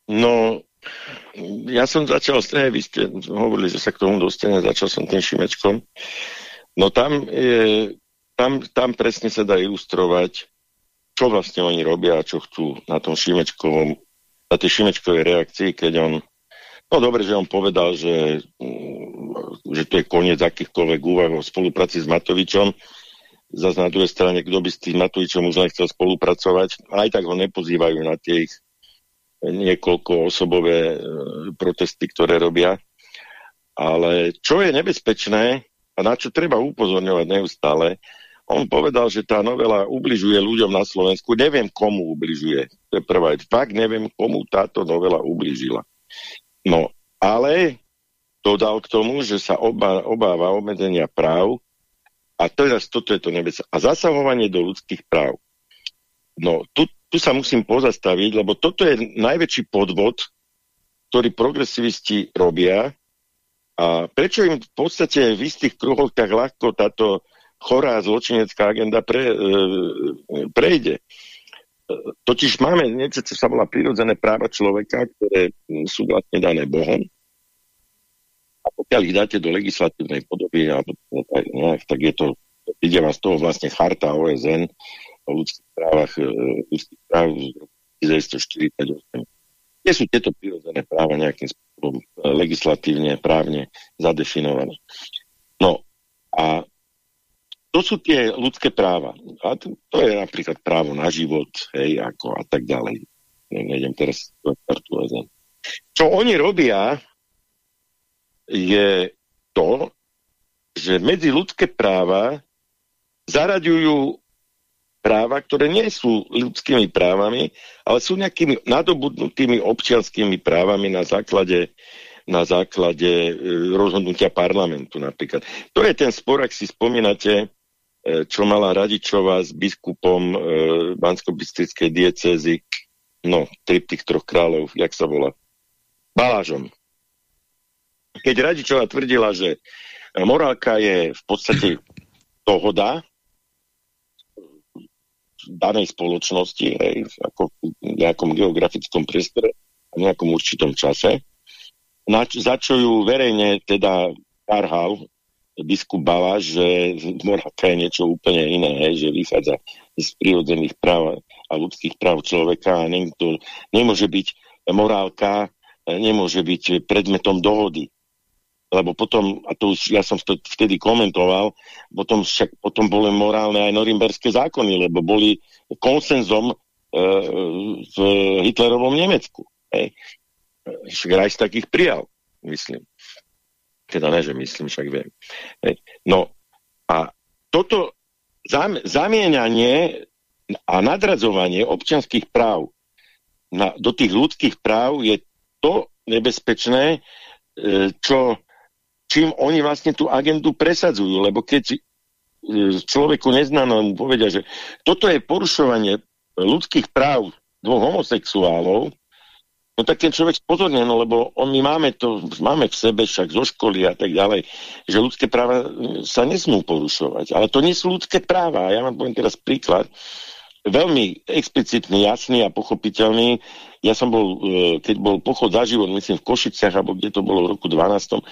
No, ja som začal, ne, vy ste hovorili, že sa k tomu dostane, začal som tým Šimečkom. No tam, je, tam, tam presne sa dá ilustrovať čo vlastne oni robia a čo chcú na tom Šimečkovom, na tej Šimečkovej reakcii, keď on, no dobre, že on povedal, že, mm, že to je koniec akýchkoľvek úvah o spolupráci s Matovičom, zase na druhej strane, kto by s tým Matovičom už nechcel spolupracovať, aj tak ho nepozývajú na tie ich niekoľko osobové e, protesty, ktoré robia. Ale čo je nebezpečné a na čo treba upozorňovať neustále, on povedal, že tá novela ubližuje ľuďom na Slovensku. Neviem, komu ubližuje. To je prvá vec. Fakt neviem, komu táto novela ubližila. No, ale dodal k tomu, že sa oba, obáva obmedzenia práv a teraz toto je to nebezpečné. A zasahovanie do ľudských práv. No, tu, tu sa musím pozastaviť, lebo toto je najväčší podvod, ktorý progresivisti robia a prečo im v podstate v istých kruhoch tak ľahko táto chorá zločinecká agenda pre, e, prejde. Totiž máme niečo, čo sa volá prirodzené práva človeka, ktoré sú vlastne dané Bohom. A pokiaľ ich dáte do legislatívnej podoby, alebo nejak, tak je to, ide vás z toho vlastne charta OSN o ľudských právach, e, ľudských práv z roku 1948. Kde sú tieto prirodzené práva nejakým spôsobom e, legislatívne, právne zadefinované? No a to sú tie ľudské práva. A to, to je napríklad právo na život, hej, ako a tak ďalej. Nejdem teraz Čo oni robia, je to, že medzi ľudské práva zaraďujú práva, ktoré nie sú ľudskými právami, ale sú nejakými nadobudnutými občianskými právami na základe, na základe e, rozhodnutia parlamentu napríklad. To je ten spor, ak si spomínate, e, čo mala Radičová s biskupom e, Bansko-Bystrickej diecézy, no, triptych troch kráľov, jak sa volá, Balážom. Keď Radičová tvrdila, že morálka je v podstate dohoda danej spoločnosti, hej, ako v nejakom geografickom priestore a v nejakom určitom čase, na, za čo ju verejne teda karhal biskup Bala, že morálka je niečo úplne iné, hej, že vychádza z prírodzených práv a ľudských práv človeka a to, nemôže byť morálka, nemôže byť predmetom dohody lebo potom, a to už ja som vtedy komentoval, potom, však, potom boli morálne aj norimberské zákony, lebo boli konsenzom e, v Hitlerovom Nemecku. Hej. Však takých prijal, myslím. Teda ne, že myslím, však viem. Hej. No a toto zam, zamieňanie a nadradzovanie občianských práv na, do tých ľudských práv je to nebezpečné, e, čo čím oni vlastne tú agendu presadzujú, lebo keď e, človeku neznámemu povedia, že toto je porušovanie ľudských práv dvoch homosexuálov, no tak ten človek spozorne, no lebo on, my máme to, máme v sebe však zo školy a tak ďalej, že ľudské práva sa nesmú porušovať. Ale to nie sú ľudské práva. Ja vám poviem teraz príklad veľmi explicitný, jasný a pochopiteľný. Ja som bol, e, keď bol pochod za život, myslím v Košiciach, alebo kde to bolo v roku 12.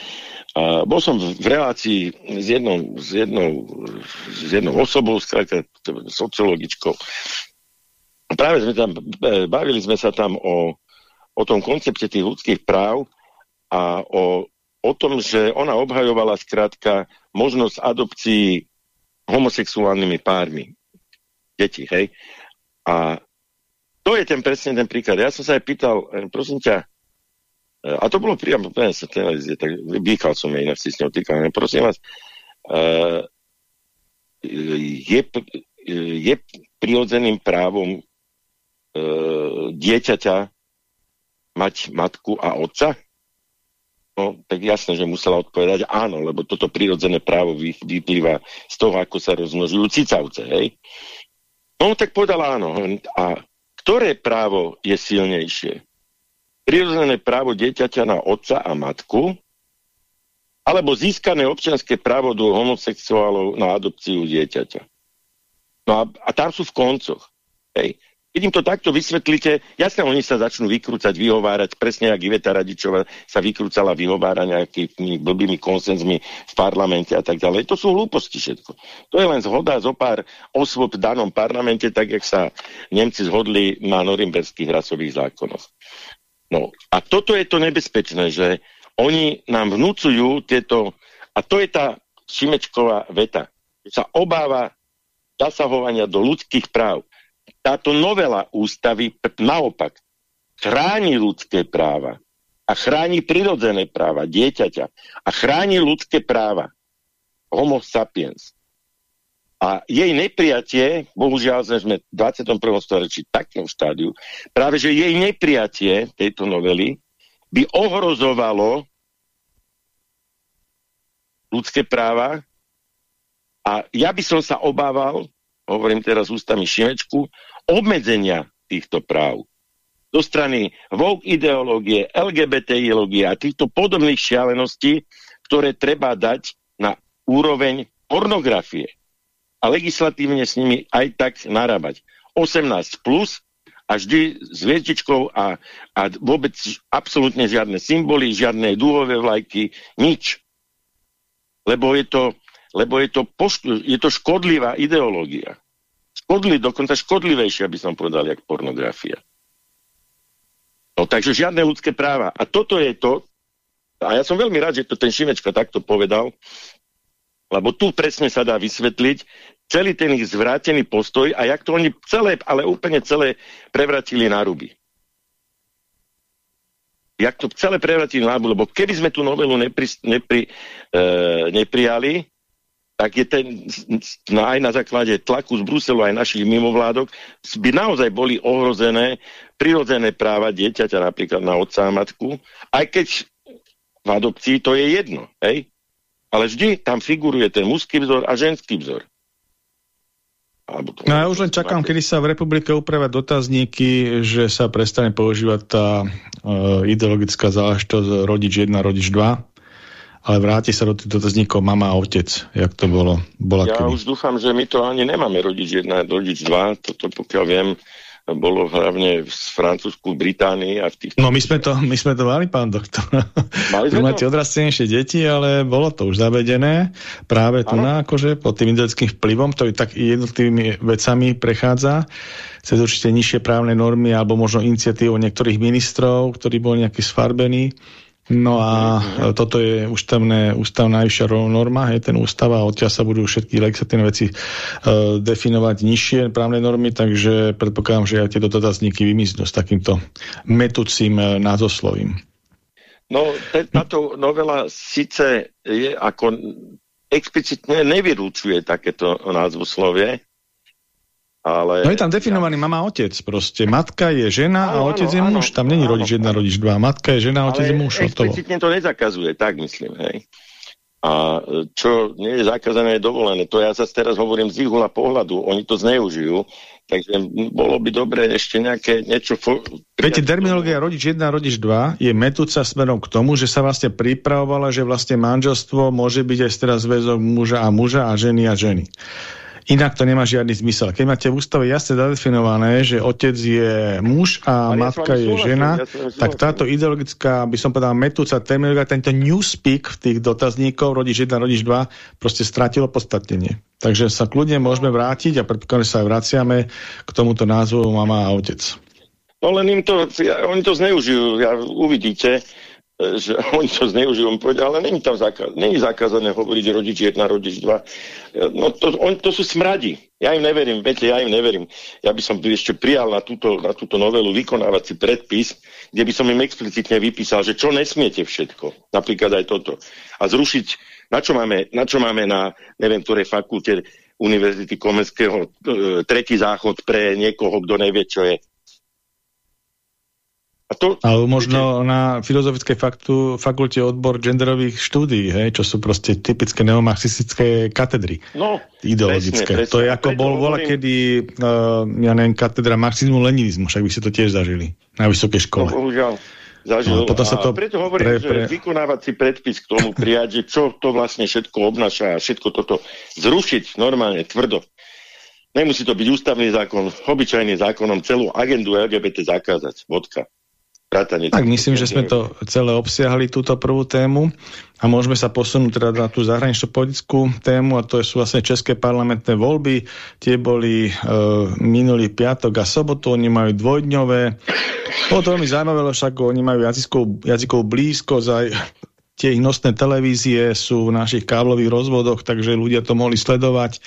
A bol som v relácii s jednou, s jednou, s jednou osobou, skrátka sociologičkou. Práve sme tam, e, bavili sme sa tam o, o tom koncepte tých ľudských práv a o, o tom, že ona obhajovala skrátka možnosť adopcií homosexuálnymi pármi deti, hej. A to je ten presne ten príklad. Ja som sa aj pýtal, eh, prosím ťa, eh, a to bolo priamo sa televízie, tak vykal som jej inak si s ňou týkal, prosím vás, uh, je, je prirodzeným právom uh, dieťaťa mať matku a otca? No, tak jasné, že musela odpovedať áno, lebo toto prirodzené právo vyplýva z toho, ako sa rozmnožujú cicavce, hej? No tak povedal áno. A ktoré právo je silnejšie? Prirodzené právo dieťaťa na otca a matku alebo získané občianské právo do homosexuálov na adopciu dieťaťa. No a, a tam sú v koncoch. Hej. Keď im to takto vysvetlíte, jasne, oni sa začnú vykrúcať, vyhovárať, presne ako Iveta Radičová sa vykrúcala vyhovárať nejakými blbými konsenzmi v parlamente a tak ďalej. To sú hlúposti všetko. To je len zhoda zo pár osôb v danom parlamente, tak jak sa Nemci zhodli na norimberských rasových zákonoch. No a toto je to nebezpečné, že oni nám vnúcujú tieto, a to je tá Šimečková veta, sa obáva zasahovania do ľudských práv táto novela ústavy naopak chráni ľudské práva a chráni prirodzené práva dieťaťa a chráni ľudské práva homo sapiens. A jej nepriatie, bohužiaľ sme v 21. storočí v takom štádiu, práve že jej nepriatie tejto novely by ohrozovalo ľudské práva a ja by som sa obával, hovorím teraz ústami Šimečku, obmedzenia týchto práv zo strany woke ideológie, LGBT ideológie a týchto podobných šialeností, ktoré treba dať na úroveň pornografie a legislatívne s nimi aj tak narábať. 18 plus a vždy s hviezdičkou a, a vôbec absolútne žiadne symboly, žiadne dúhové vlajky, nič. Lebo je to, lebo je to, je to škodlivá ideológia škodli, dokonca škodlivejšia, by som povedal, jak pornografia. No takže žiadne ľudské práva. A toto je to, a ja som veľmi rád, že to ten Šimečka takto povedal, lebo tu presne sa dá vysvetliť celý ten ich zvrátený postoj a jak to oni celé, ale úplne celé prevratili na ruby. Jak to celé prevratili na ruby, lebo keby sme tú novelu nepri, nepri, e, neprijali, tak je ten, aj na základe tlaku z Bruselu, aj našich mimovládok, by naozaj boli ohrozené prirodzené práva dieťaťa, napríklad na otca a matku, aj keď v adopcii to je jedno, hej? Ale vždy tam figuruje ten mužský vzor a ženský vzor.
No ja už len čakám, kedy sa v republike upravia dotazníky, že sa prestane používať tá uh, ideologická záležitosť rodič 1, rodič 2 ale vráti sa do tých dotazníkov mama a otec, jak to bolo. Bola
ja
kedy.
už dúfam, že my to ani nemáme rodič 1, rodič 2, toto pokiaľ viem, bolo hlavne v Francúzsku, Británii a v tých...
No my sme to, my sme to mali, pán doktor. Mali sme máte odrastenejšie deti, ale bolo to už zavedené práve tu na, akože pod tým indickým vplyvom, ktorý tak jednotlivými vecami prechádza cez určite nižšie právne normy alebo možno iniciatívu niektorých ministrov, ktorí boli nejakí sfarbení No a toto je ústavné, ústavná najvyššia norma, je ten ústava, odtiaľ sa budú všetky legislatívne veci uh, definovať nižšie právne normy, takže predpokladám, že aj tieto dotazníky vymiznú s takýmto metúcim uh, názoslovím.
No, táto novela síce je ako explicitne nevyrúčuje takéto názvoslovie, ale...
No je tam definovaný mama otec proste. Matka je žena áno, a otec áno, je muž. Tam není rodič jedna, rodič dva. Matka je žena otec je muž.
explicitne to nezakazuje, tak myslím, hej. A čo nie je zakázané, je dovolené. To ja zase teraz hovorím z ich pohľadu. Oni to zneužijú. Takže bolo by dobré ešte nejaké niečo...
Viete, terminológia rodič 1 rodič 2 je metúca smerom k tomu, že sa vlastne pripravovala, že vlastne manželstvo môže byť aj teraz zväzok muža a muža a ženy a ženy. Inak to nemá žiadny zmysel. Keď máte v ústave jasne zadefinované, že otec je muž a Ale matka ja je žena, ja tak táto ideologická, by som povedal, metúca terminológia, tento newspeak v tých dotazníkov, rodič 1, rodič 2, proste stratilo podstatnenie. Takže sa kľudne môžeme vrátiť a predpokladám, že sa aj vraciame k tomuto názvu mama a otec.
No len im to, oni to zneužijú, ja, uvidíte že oni to zneužijú, povedal, ale není tam zakaz, není zakázané hovoriť rodič 1, rodič 2. No to, on, to sú smradi. Ja im neverím, viete, ja im neverím. Ja by som ešte prijal na túto, na túto novelu vykonávací predpis, kde by som im explicitne vypísal, že čo nesmiete všetko. Napríklad aj toto. A zrušiť, na čo máme na, čo máme na neviem, ktorej fakulte Univerzity Komenského e, tretí záchod pre niekoho, kto nevie, čo je
a to, Ale možno viete, na filozofickej faktu, fakulte odbor genderových štúdí, hej, čo sú proste typické neomarxistické katedry.
No,
ideologické. Presne, presne. To je ako bol vola, kedy, uh, ja neviem, katedra marxizmu, leninizmu, však by ste to tiež zažili na vysokej škole.
No, bohužiaľ. Zažil. No, potom sa to a preto hovorím, pre, pre... že vykonávací predpis k tomu prijať, že čo to vlastne všetko obnáša a všetko toto zrušiť normálne, tvrdo. Nemusí to byť ústavný zákon, obyčajný zákonom celú agendu LGBT zakázať. Vodka.
Vrátanie tak myslím, že sme to celé obsiahli, túto prvú tému a môžeme sa posunúť teda na tú zahranično-politickú tému a to sú vlastne české parlamentné voľby. Tie boli e, minulý piatok a sobotu, oni majú dvojdňové. Bolo to veľmi zaujímavé, však oni majú jazykovú blízkosť aj tie ich nosné televízie sú v našich káblových rozvodoch, takže ľudia to mohli sledovať.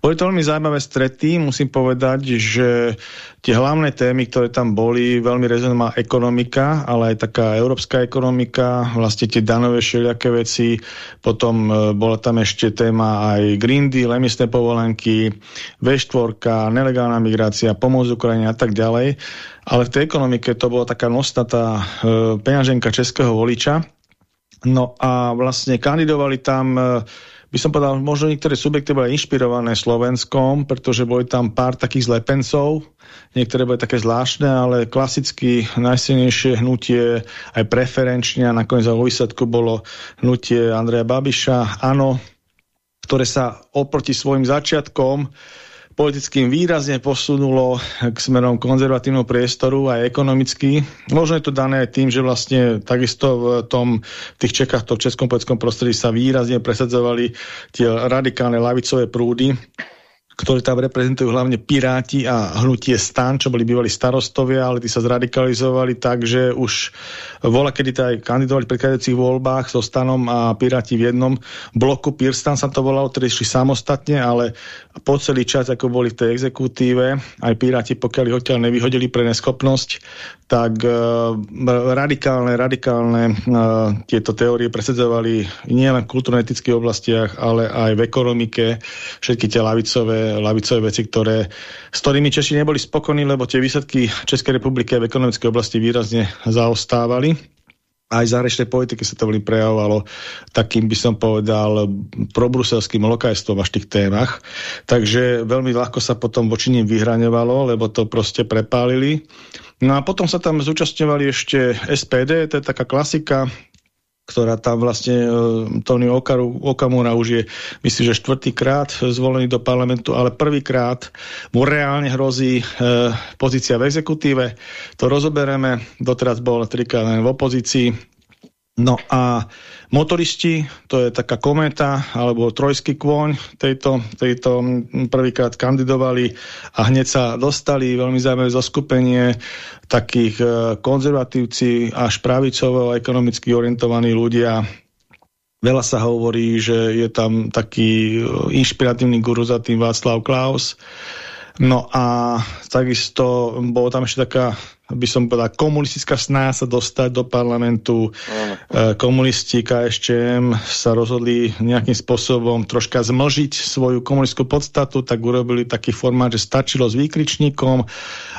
Boli to veľmi zaujímavé strety, musím povedať, že tie hlavné témy, ktoré tam boli, veľmi rezonovala ekonomika, ale aj taká európska ekonomika, vlastne tie danové všelijaké veci, potom e, bola tam ešte téma aj Green Deal, emisné povolenky, V4, nelegálna migrácia, pomoc Ukrajine a tak ďalej. Ale v tej ekonomike to bola taká nosnatá e, peňaženka českého voliča. No a vlastne kandidovali tam e, by som povedal, možno niektoré subjekty boli inšpirované Slovenskom, pretože boli tam pár takých zlepencov, niektoré boli také zvláštne, ale klasicky najsilnejšie hnutie aj preferenčne a nakoniec vo výsledku bolo hnutie Andreja Babiša, áno, ktoré sa oproti svojim začiatkom politickým výrazne posunulo k smerom konzervatívneho priestoru aj ekonomicky. Možno je to dané tým, že vlastne takisto v tom v tých Čechách, to v českom politickom prostredí sa výrazne presadzovali tie radikálne lavicové prúdy, ktoré tam reprezentujú hlavne Piráti a hnutie Stan, čo boli bývali starostovia, ale tí sa zradikalizovali tak, že už vola, kedy to aj kandidovali v predchádzajúcich voľbách so Stanom a Piráti v jednom bloku. Pirstan sa to volalo, ktorí išli samostatne, ale po celý čas, ako boli v tej exekutíve, aj Piráti, pokiaľ ich odtiaľ nevyhodili pre neschopnosť, tak uh, radikálne, radikálne uh, tieto teórie presedzovali nielen v kultúrno-etických oblastiach, ale aj v ekonomike, všetky tie lavicové, lavicové veci, ktoré, s ktorými Češi neboli spokojní, lebo tie výsledky Českej republiky v ekonomickej oblasti výrazne zaostávali aj zahraničnej politiky sa to veľmi prejavovalo takým, by som povedal, probruselským lokajstvom až v tých témach. Takže veľmi ľahko sa potom voči ním vyhraňovalo, lebo to proste prepálili. No a potom sa tam zúčastňovali ešte SPD, to je taká klasika, ktorá tam vlastne uh, Tony Okamura už je, myslím, že štvrtýkrát zvolený do parlamentu, ale prvýkrát mu reálne hrozí uh, pozícia v exekutíve. To rozobereme, doteraz bol trikrát v opozícii. No a Motoristi, to je taká kometa, alebo trojský kôň, tejto, tejto prvýkrát kandidovali a hneď sa dostali, veľmi zaujímavé zoskupenie takých e, konzervatívci až pravicovo ekonomicky orientovaní ľudia, Veľa sa hovorí, že je tam taký e, inšpiratívny guru za tým Václav Klaus. No a takisto bolo tam ešte taká by som povedal, komunistická sná sa dostať do parlamentu. Mm. Komunisti KSČM sa rozhodli nejakým spôsobom troška zmlžiť svoju komunistickú podstatu, tak urobili taký formát, že stačilo s výkričníkom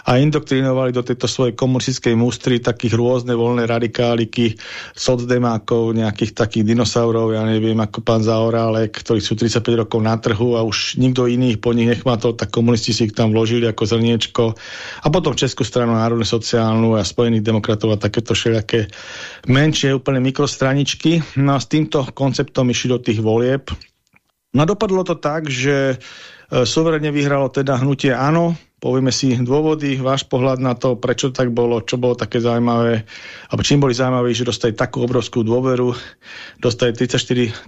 a indoktrinovali do tejto svojej komunistickej mústry takých rôzne voľné radikáliky, socdemákov, nejakých takých dinosaurov, ja neviem, ako pán Zaorálek, ktorí sú 35 rokov na trhu a už nikto iný po nich nechmatol, tak komunisti si ich tam vložili ako zrniečko. A potom Českú stranu národnej sociálnu a Spojených demokratov a takéto všelijaké menšie úplne mikrostraničky. No a s týmto konceptom išli do tých volieb. No dopadlo to tak, že suverene vyhralo teda hnutie áno, Povieme si dôvody, váš pohľad na to, prečo tak bolo, čo bolo také zaujímavé, alebo čím boli zaujímavé, že dostali takú obrovskú dôveru, dostali 34,7%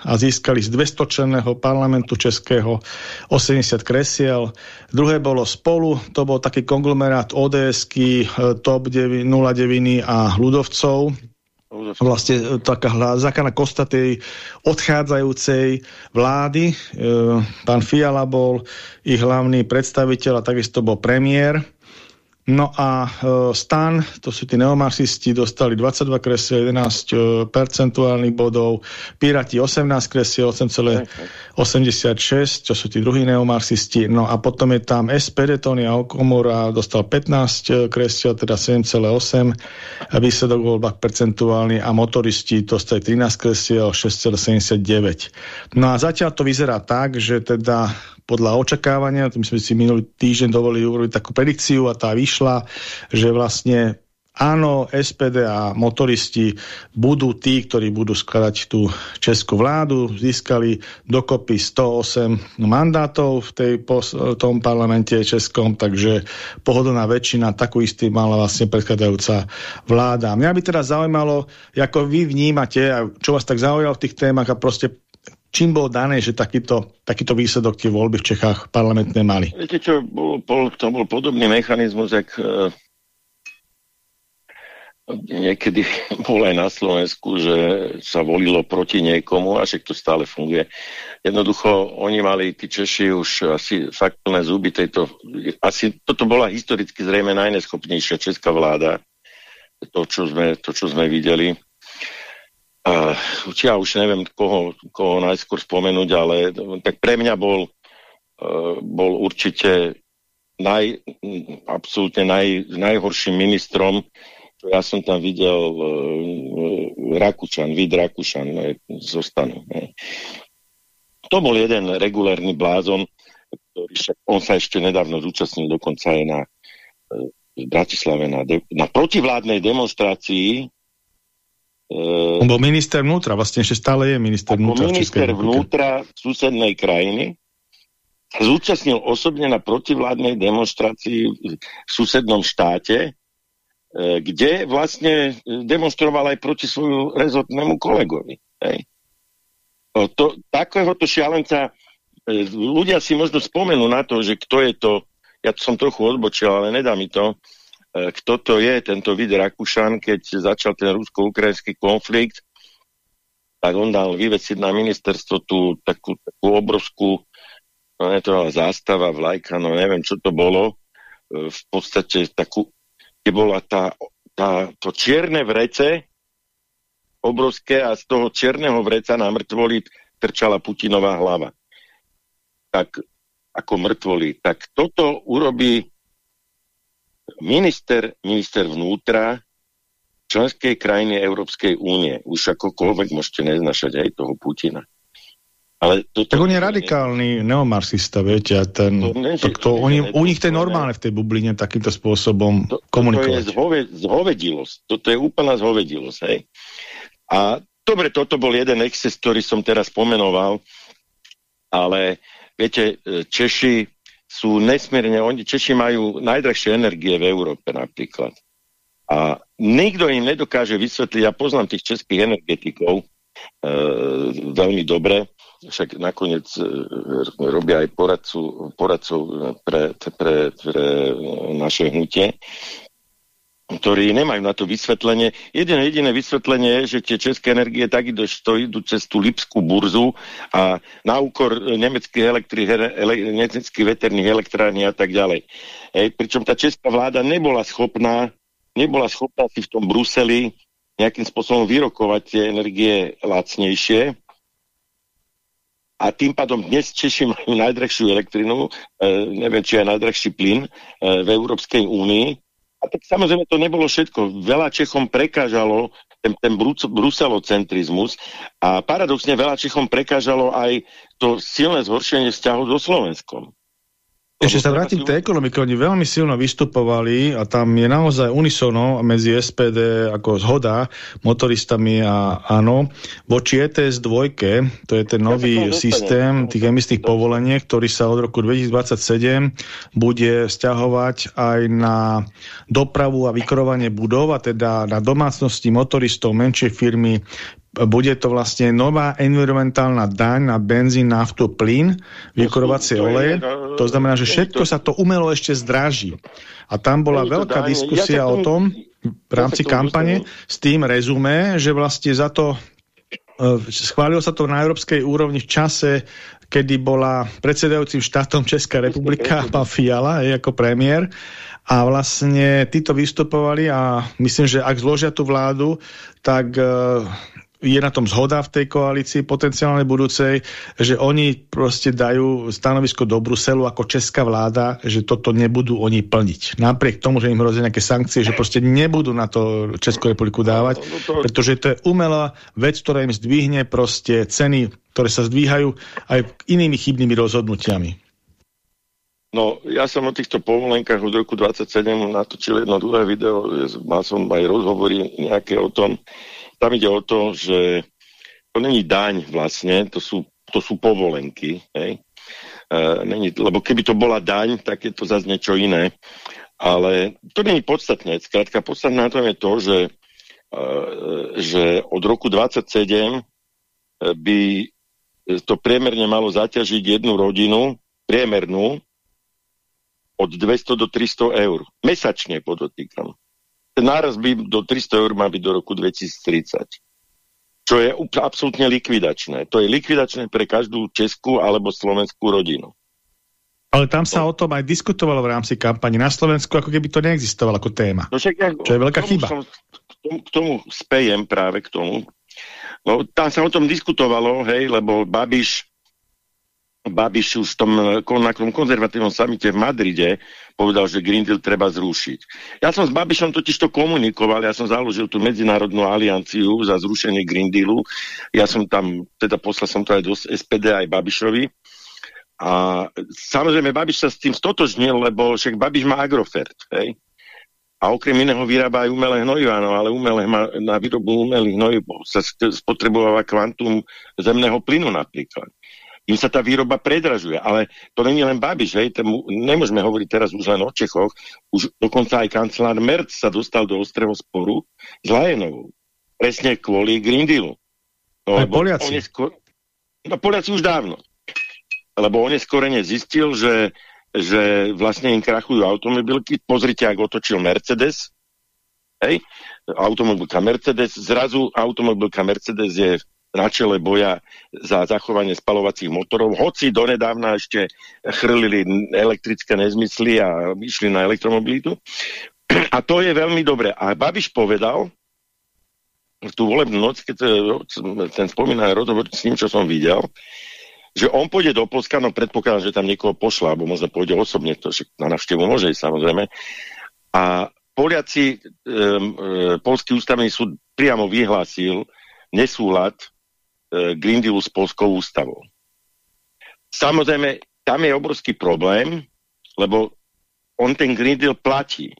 a získali z 200 členného parlamentu českého 80 kresiel. Druhé bolo spolu, to bol taký konglomerát ODS-ky, eh, TOP 09 a ľudovcov, vlastne e, taká základa kosta tej odchádzajúcej vlády. E, pán Fiala bol ich hlavný predstaviteľ a takisto bol premiér. No a e, stan, to sú tí neomarxisti, dostali 22 kresiel, 11 e, percentuálnych bodov, Piráti 18 kresiel, 8,86, čo sú tí druhí neomarxisti. No a potom je tam SPD, Tony Okomora dostal 15 kresiel, teda 7,8, výsledok voľbách percentuálny a motoristi dostali 13 kresiel, 6,79. No a zatiaľ to vyzerá tak, že teda podľa očakávania, my sme si minulý týždeň dovolili urobiť takú predikciu a tá vyšla, že vlastne áno, SPD a motoristi budú tí, ktorí budú skladať tú českú vládu. Získali dokopy 108 mandátov v tej, tom parlamente českom, takže pohodlná väčšina, takú istý mala vlastne predchádzajúca vláda. Mňa by teda zaujímalo, ako vy vnímate, čo vás tak zaujalo v tých témach a proste čím bolo dané, že takýto, takýto výsledok tie voľby v Čechách parlamentné mali?
Viete čo, bol, bol, to bol podobný mechanizmus, jak uh, niekedy bol aj na Slovensku, že sa volilo proti niekomu a však to stále funguje. Jednoducho, oni mali, tí Češi, už asi fakt plné zuby tejto... Asi toto bola historicky zrejme najneschopnejšia česká vláda, to, čo sme, to, čo sme videli uh, ja už neviem, koho, koho najskôr spomenúť, ale tak pre mňa bol, uh, bol určite naj, absolútne naj, najhorším ministrom, ja som tam videl uh, Rakúšan, Vid Rakúšan zostanú. To bol jeden regulárny blázon, ktorý však, on sa ešte nedávno zúčastnil dokonca aj na v Bratislave na, de na protivládnej demonstrácii
On bol minister vnútra, vlastne ešte stále je minister vnútra.
minister vnútra susednej krajiny zúčastnil osobne na protivládnej demonstrácii v susednom štáte, uh, kde vlastne demonstroval aj proti svoju rezortnému kolegovi. Hej. To, takéhoto šialenca ľudia si možno spomenú na to, že kto je to, ja som trochu odbočil, ale nedá mi to, kto to je, tento vid Rakúšan, keď začal ten rusko-ukrajinský konflikt, tak on dal vyvesiť na ministerstvo tú takú, takú obrovskú no nie to zástava, vlajka, no neviem, čo to bolo, e, v podstate takú, kde bola tá, tá, to čierne vrece, obrovské a z toho čierneho vreca na mŕtvoli trčala Putinová hlava. Tak ako mŕtvoli. Tak toto urobí minister, minister vnútra členskej krajiny Európskej únie. Už akokoľvek môžete neznašať aj toho Putina.
Ale toto tak on je radikálny neomarxista, viete, a ten, to, ne, to, to, oni, u nich to je normálne v tej bubline takýmto spôsobom to, komunikovať.
To je zhove, zhovedilosť, toto je úplná zhovedilosť, hej. A dobre, toto bol jeden exces, ktorý som teraz pomenoval, ale viete, e, Češi sú nesmierne, oni Češi majú najdrahšie energie v Európe napríklad. A nikto im nedokáže vysvetliť, ja poznám tých českých energetikov e, veľmi dobre, však nakoniec e, robia aj poradcu, poradcov pre, pre, pre naše hnutie ktorí nemajú na to vysvetlenie. Jediné jediné vysvetlenie je, že tie české energie tak idú, idú cez tú Lipskú burzu a na úkor nemeckých, elektri, ele, nemeckých veterných elektrární a tak ďalej. Hej, pričom tá česká vláda nebola schopná, nebola schopná si v tom Bruseli nejakým spôsobom vyrokovať tie energie lacnejšie. A tým pádom dnes Češi majú najdrahšiu elektrinu, e, neviem, či aj najdrahší plyn e, v Európskej únii, a tak samozrejme to nebolo všetko. Veľa Čechom prekážalo ten, ten bruselocentrizmus a paradoxne veľa Čechom prekážalo aj to silné zhoršenie vzťahu so Slovenskom.
Ešte sa vrátim k tej ekonomike, oni veľmi silno vystupovali a tam je naozaj unisono medzi SPD ako zhoda motoristami a áno. Voči ETS 2, to je ten nový systém tých emisných povoleniek, ktorý sa od roku 2027 bude stiahovať aj na dopravu a vykrovanie budov, a teda na domácnosti motoristov, menšie firmy, bude to vlastne nová environmentálna daň na benzín, naftu, plyn, vykurovacie oleje. To znamená, že všetko sa to umelo ešte zdraží. A tam bola veľká diskusia o tom v rámci kampane s tým rezume, že vlastne za to e, schválilo sa to na európskej úrovni v čase, kedy bola predsedajúcim štátom Česká republika, pán Fiala, ako premiér. A vlastne títo vystupovali a myslím, že ak zložia tú vládu, tak uh, je na tom zhoda v tej koalícii potenciálnej budúcej, že oni proste dajú stanovisko do Bruselu ako česká vláda, že toto nebudú oni plniť. Napriek tomu, že im hrozia nejaké sankcie, že proste nebudú na to Českú republiku dávať, pretože to je umelá vec, ktorá im zdvihne proste ceny, ktoré sa zdvíhajú aj inými chybnými rozhodnutiami.
No, ja som o týchto povolenkách od roku 27 natočil jedno druhé video, mal som aj rozhovory nejaké o tom, tam ide o to, že to není daň vlastne, to sú, to sú povolenky. Hej? E, není, lebo keby to bola daň, tak je to zase niečo iné. Ale to není podstatné. Skrátka, podstatné na tom je to, že, e, že od roku 27 e, by to priemerne malo zaťažiť jednu rodinu, priemernú, od 200 do 300 eur. Mesačne podotýkam ten náraz by do 300 eur má byť do roku 2030. Čo je absolútne likvidačné. To je likvidačné pre každú českú alebo slovenskú rodinu.
Ale tam sa no. o tom aj diskutovalo v rámci kampani na Slovensku, ako keby to neexistovalo ako téma. No však, ja, čo je veľká chyba. Som,
k, tomu, k tomu spejem práve k tomu. No, tam sa o tom diskutovalo, hej, lebo Babiš Babiš už v tom, na tom konzervatívnom samite v Madride povedal, že Green Deal treba zrušiť. Ja som s Babišom totiž to komunikoval, ja som založil tú medzinárodnú alianciu za zrušenie Green Dealu. Ja som tam, teda poslal som to aj do SPD, aj Babišovi. A samozrejme Babiš sa s tým stotožnil, lebo však Babiš má Agrofert, hej? A okrem iného vyrába aj umelé hnojivo, áno, ale umelé, na výrobu umelých hnojiv sa spotrebováva kvantum zemného plynu napríklad im sa tá výroba predražuje. Ale to není len Babiš, hej, tomu, nemôžeme hovoriť teraz už len o Čechoch, už dokonca aj kancelár Merc sa dostal do ostrého sporu s Lajenovou. Presne kvôli Green Dealu.
No, aj Poliaci.
Skôr... No Poliaci už dávno. lebo on neskorene zistil, že, že vlastne im krachujú automobilky. Pozrite, ak otočil Mercedes, hej, automobilka Mercedes, zrazu automobilka Mercedes je na čele boja za zachovanie spalovacích motorov, hoci donedávna ešte chrlili elektrické nezmysly a išli na elektromobilitu. A to je veľmi dobré. A Babiš povedal, v tú volebnú noc, keď ten spomínaný rozhovor s tým, čo som videl, že on pôjde do Polska, no predpokladám, že tam niekoho pošla, alebo možno pôjde osobne, to na navštevu môže ísť samozrejme. A Poliaci, um, e, Polský ústavný súd priamo vyhlásil nesúlad e, Green Dealu s Polskou ústavou. Samozrejme, tam je obrovský problém, lebo on ten Green Deal platí.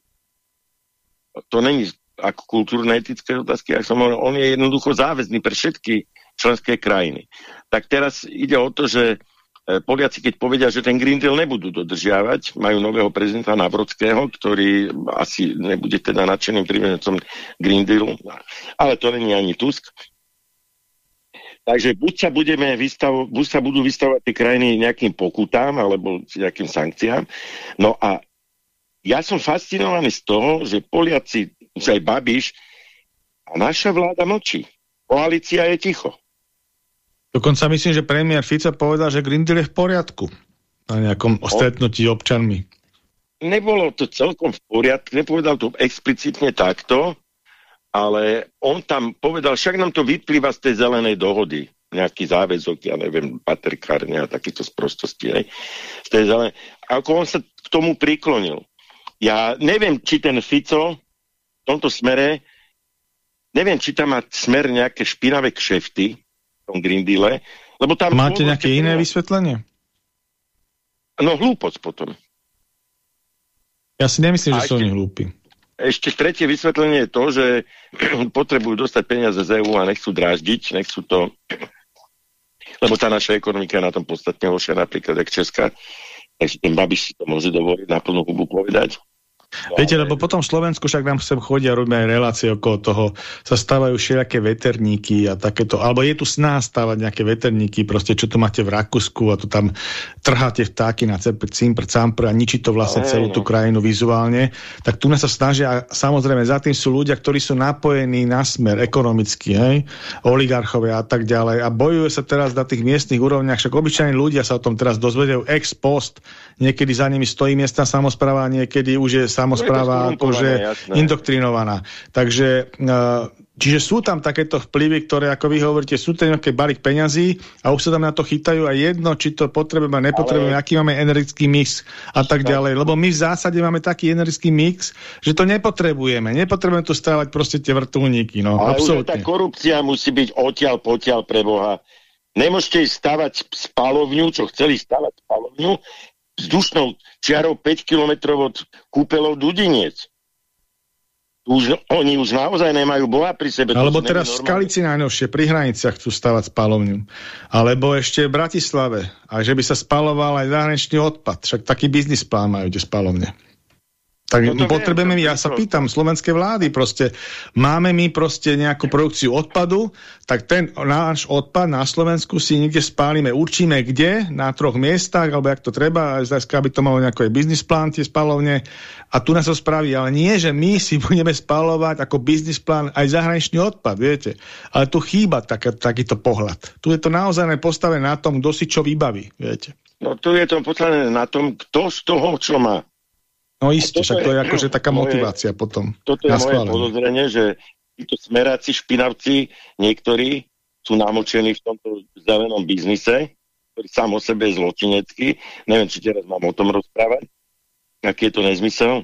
To není ako kultúrne-etické otázky, ak som hovoril, on je jednoducho záväzný pre všetky členské krajiny. Tak teraz ide o to, že E, Poliaci, keď povedia, že ten Green Deal nebudú dodržiavať, majú nového prezidenta Navrodského, ktorý asi nebude teda nadšeným príbežcom Green Dealu, ale to není ani Tusk. Takže buď sa, budeme vystavo, buď sa budú vystavovať tie krajiny nejakým pokutám alebo nejakým sankciám. No a ja som fascinovaný z toho, že Poliaci, už aj Babiš, a naša vláda mlčí. Koalícia je ticho.
Dokonca myslím, že premiér Fico povedal, že Green Deal je v poriadku na nejakom stretnutí občanmi.
Nebolo to celkom v poriadku, nepovedal to explicitne takto, ale on tam povedal, však nám to vyplýva z tej zelenej dohody, nejaký záväzok, ja neviem, paterkárne a takýto sprostosti. Hej, z tej zelenej. Ako on sa k tomu priklonil. Ja neviem, či ten Fico v tomto smere, neviem, či tam má smer nejaké špinavé kšefty, tom Green Deale. Lebo tam
Máte nejaké iné vysvetlenie?
No hlúposť potom.
Ja si nemyslím, že sú oni hlúpi.
Ešte tretie vysvetlenie je to, že potrebujú dostať peniaze z EU a nechcú dráždiť, nechcú to, lebo tá naša ekonomika je na tom podstatne horšia, napríklad jak Česká, takže ten Babiš si to môže dovoliť na plnú hubu povedať.
Viete, lebo potom v Slovensku však nám sem chodia, robíme aj relácie okolo toho, sa stávajú všelijaké veterníky a takéto, alebo je tu sná stávať nejaké veterníky, proste čo to máte v Rakúsku a tu tam trháte vtáky na cimpr, campr a ničí to vlastne celú tú krajinu vizuálne, tak tu sa snažia, samozrejme, za tým sú ľudia, ktorí sú napojení na smer ekonomicky, hej, oligarchovia a tak ďalej. A bojuje sa teraz na tých miestnych úrovniach, však obyčajní ľudia sa o tom teraz dozvedajú ex post, niekedy za nimi stojí miestna samozpráva, niekedy už je samozpráva akože indoktrinovaná. Takže e, Čiže sú tam takéto vplyvy, ktoré, ako vy hovoríte, sú tam nejaké balík peňazí a už sa tam na to chytajú a jedno, či to potrebujeme, nepotrebujeme, ale... aký máme energický mix a tak ďalej. Lebo my v zásade máme taký energický mix, že to nepotrebujeme. Nepotrebujeme tu stávať proste tie vrtulníky. No,
ale
absolútne.
tá korupcia musí byť odtiaľ, potiaľ pre Boha. Nemôžete stavať spalovňu, čo chceli stavať spalovňu, vzdušnou čiarou 5 km od kúpelov Dudiniec. Už, oni už naozaj nemajú Boha pri sebe.
Alebo teraz v Skalici najnovšie, pri hraniciach chcú stavať spalovňu. Alebo ešte v Bratislave. A že by sa spaloval aj zahraničný odpad. Však taký biznis plán majú tie spalovne. Tak no potrebujeme, viem, ja sa pýtam, slovenské vlády proste, máme my proste nejakú produkciu odpadu, tak ten náš odpad na Slovensku si niekde spálime, určíme kde, na troch miestach, alebo jak to treba, zajská by to malo nejaký biznis plán, tie spalovne, a tu nás to spraví, ale nie, že my si budeme spalovať ako biznis plán aj zahraničný odpad, viete. Ale tu chýba tak, takýto pohľad. Tu je to naozaj postavené na tom, kto si čo vybaví, viete.
No tu je to postavené na tom, kto z toho, čo má.
No isté, však to je akože taká moje, motivácia potom.
Toto je moje podozrenie, že títo smeráci, špinavci, niektorí sú namočení v tomto zelenom biznise, ktorý sám o sebe je zločinecký. Neviem, či teraz mám o tom rozprávať, aký je to nezmysel.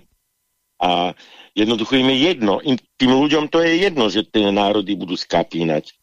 A jednoducho im je jedno. Im, tým ľuďom to je jedno, že tie národy budú skapínať.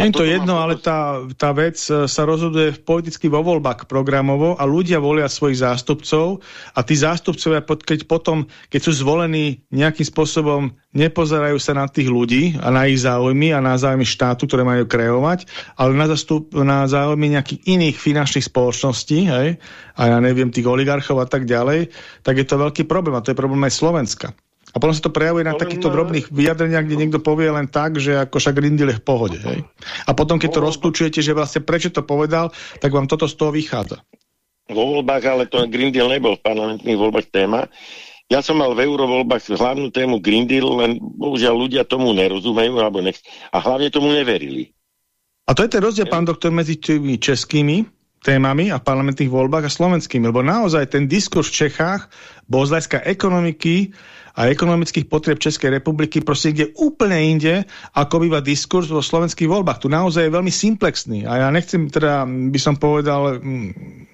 Je to jedno, ale tá, tá vec e, sa rozhoduje politicky vo voľbách programovo a ľudia volia svojich zástupcov a tí zástupcovia, keď potom, keď sú zvolení nejakým spôsobom, nepozerajú sa na tých ľudí a na ich záujmy a na záujmy štátu, ktoré majú kreovať, ale na, zastup, na záujmy nejakých iných finančných spoločností, hej, a ja neviem, tých oligarchov a tak ďalej, tak je to veľký problém a to je problém aj Slovenska. A potom sa to prejavuje na takýchto drobných vyjadreniach, kde niekto povie len tak, že ako však Deal je v pohode. Hej? A potom, keď to rozklúčujete, že vlastne prečo to povedal, tak vám toto z toho vychádza.
Vo voľbách, ale to Green Deal nebol v parlamentných voľbách téma. Ja som mal v eurovoľbách hlavnú tému Green Deal, len bohužiaľ ľudia tomu nerozumejú alebo nech... a hlavne tomu neverili.
A to je ten rozdiel, pán doktor, medzi tými českými témami a parlamentných voľbách a slovenskými, lebo naozaj ten diskurs v Čechách bol z ekonomiky a ekonomických potrieb Českej republiky proste ide úplne inde, ako býva diskurs vo slovenských voľbách. Tu naozaj je veľmi simplexný a ja nechcem teda, by som povedal,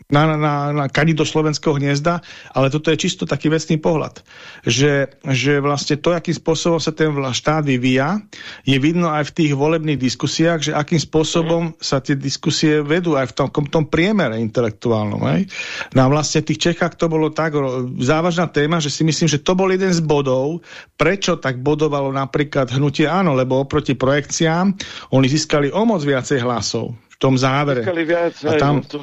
na, na, na kani do slovenského hniezda, ale toto je čisto taký vecný pohľad. Že, že vlastne to, akým spôsobom sa ten štát vyvíja, je vidno aj v tých volebných diskusiách, že akým spôsobom sa tie diskusie vedú aj v tom, tom priemere intelektuálnom. Hej? No a vlastne v tých Čechách to bolo tak závažná téma, že si myslím, že to bol jeden z bodov, prečo tak bodovalo napríklad hnutie áno, lebo oproti projekciám oni získali o moc viacej hlasov v tom závere.
Viac, a hej, tam... to,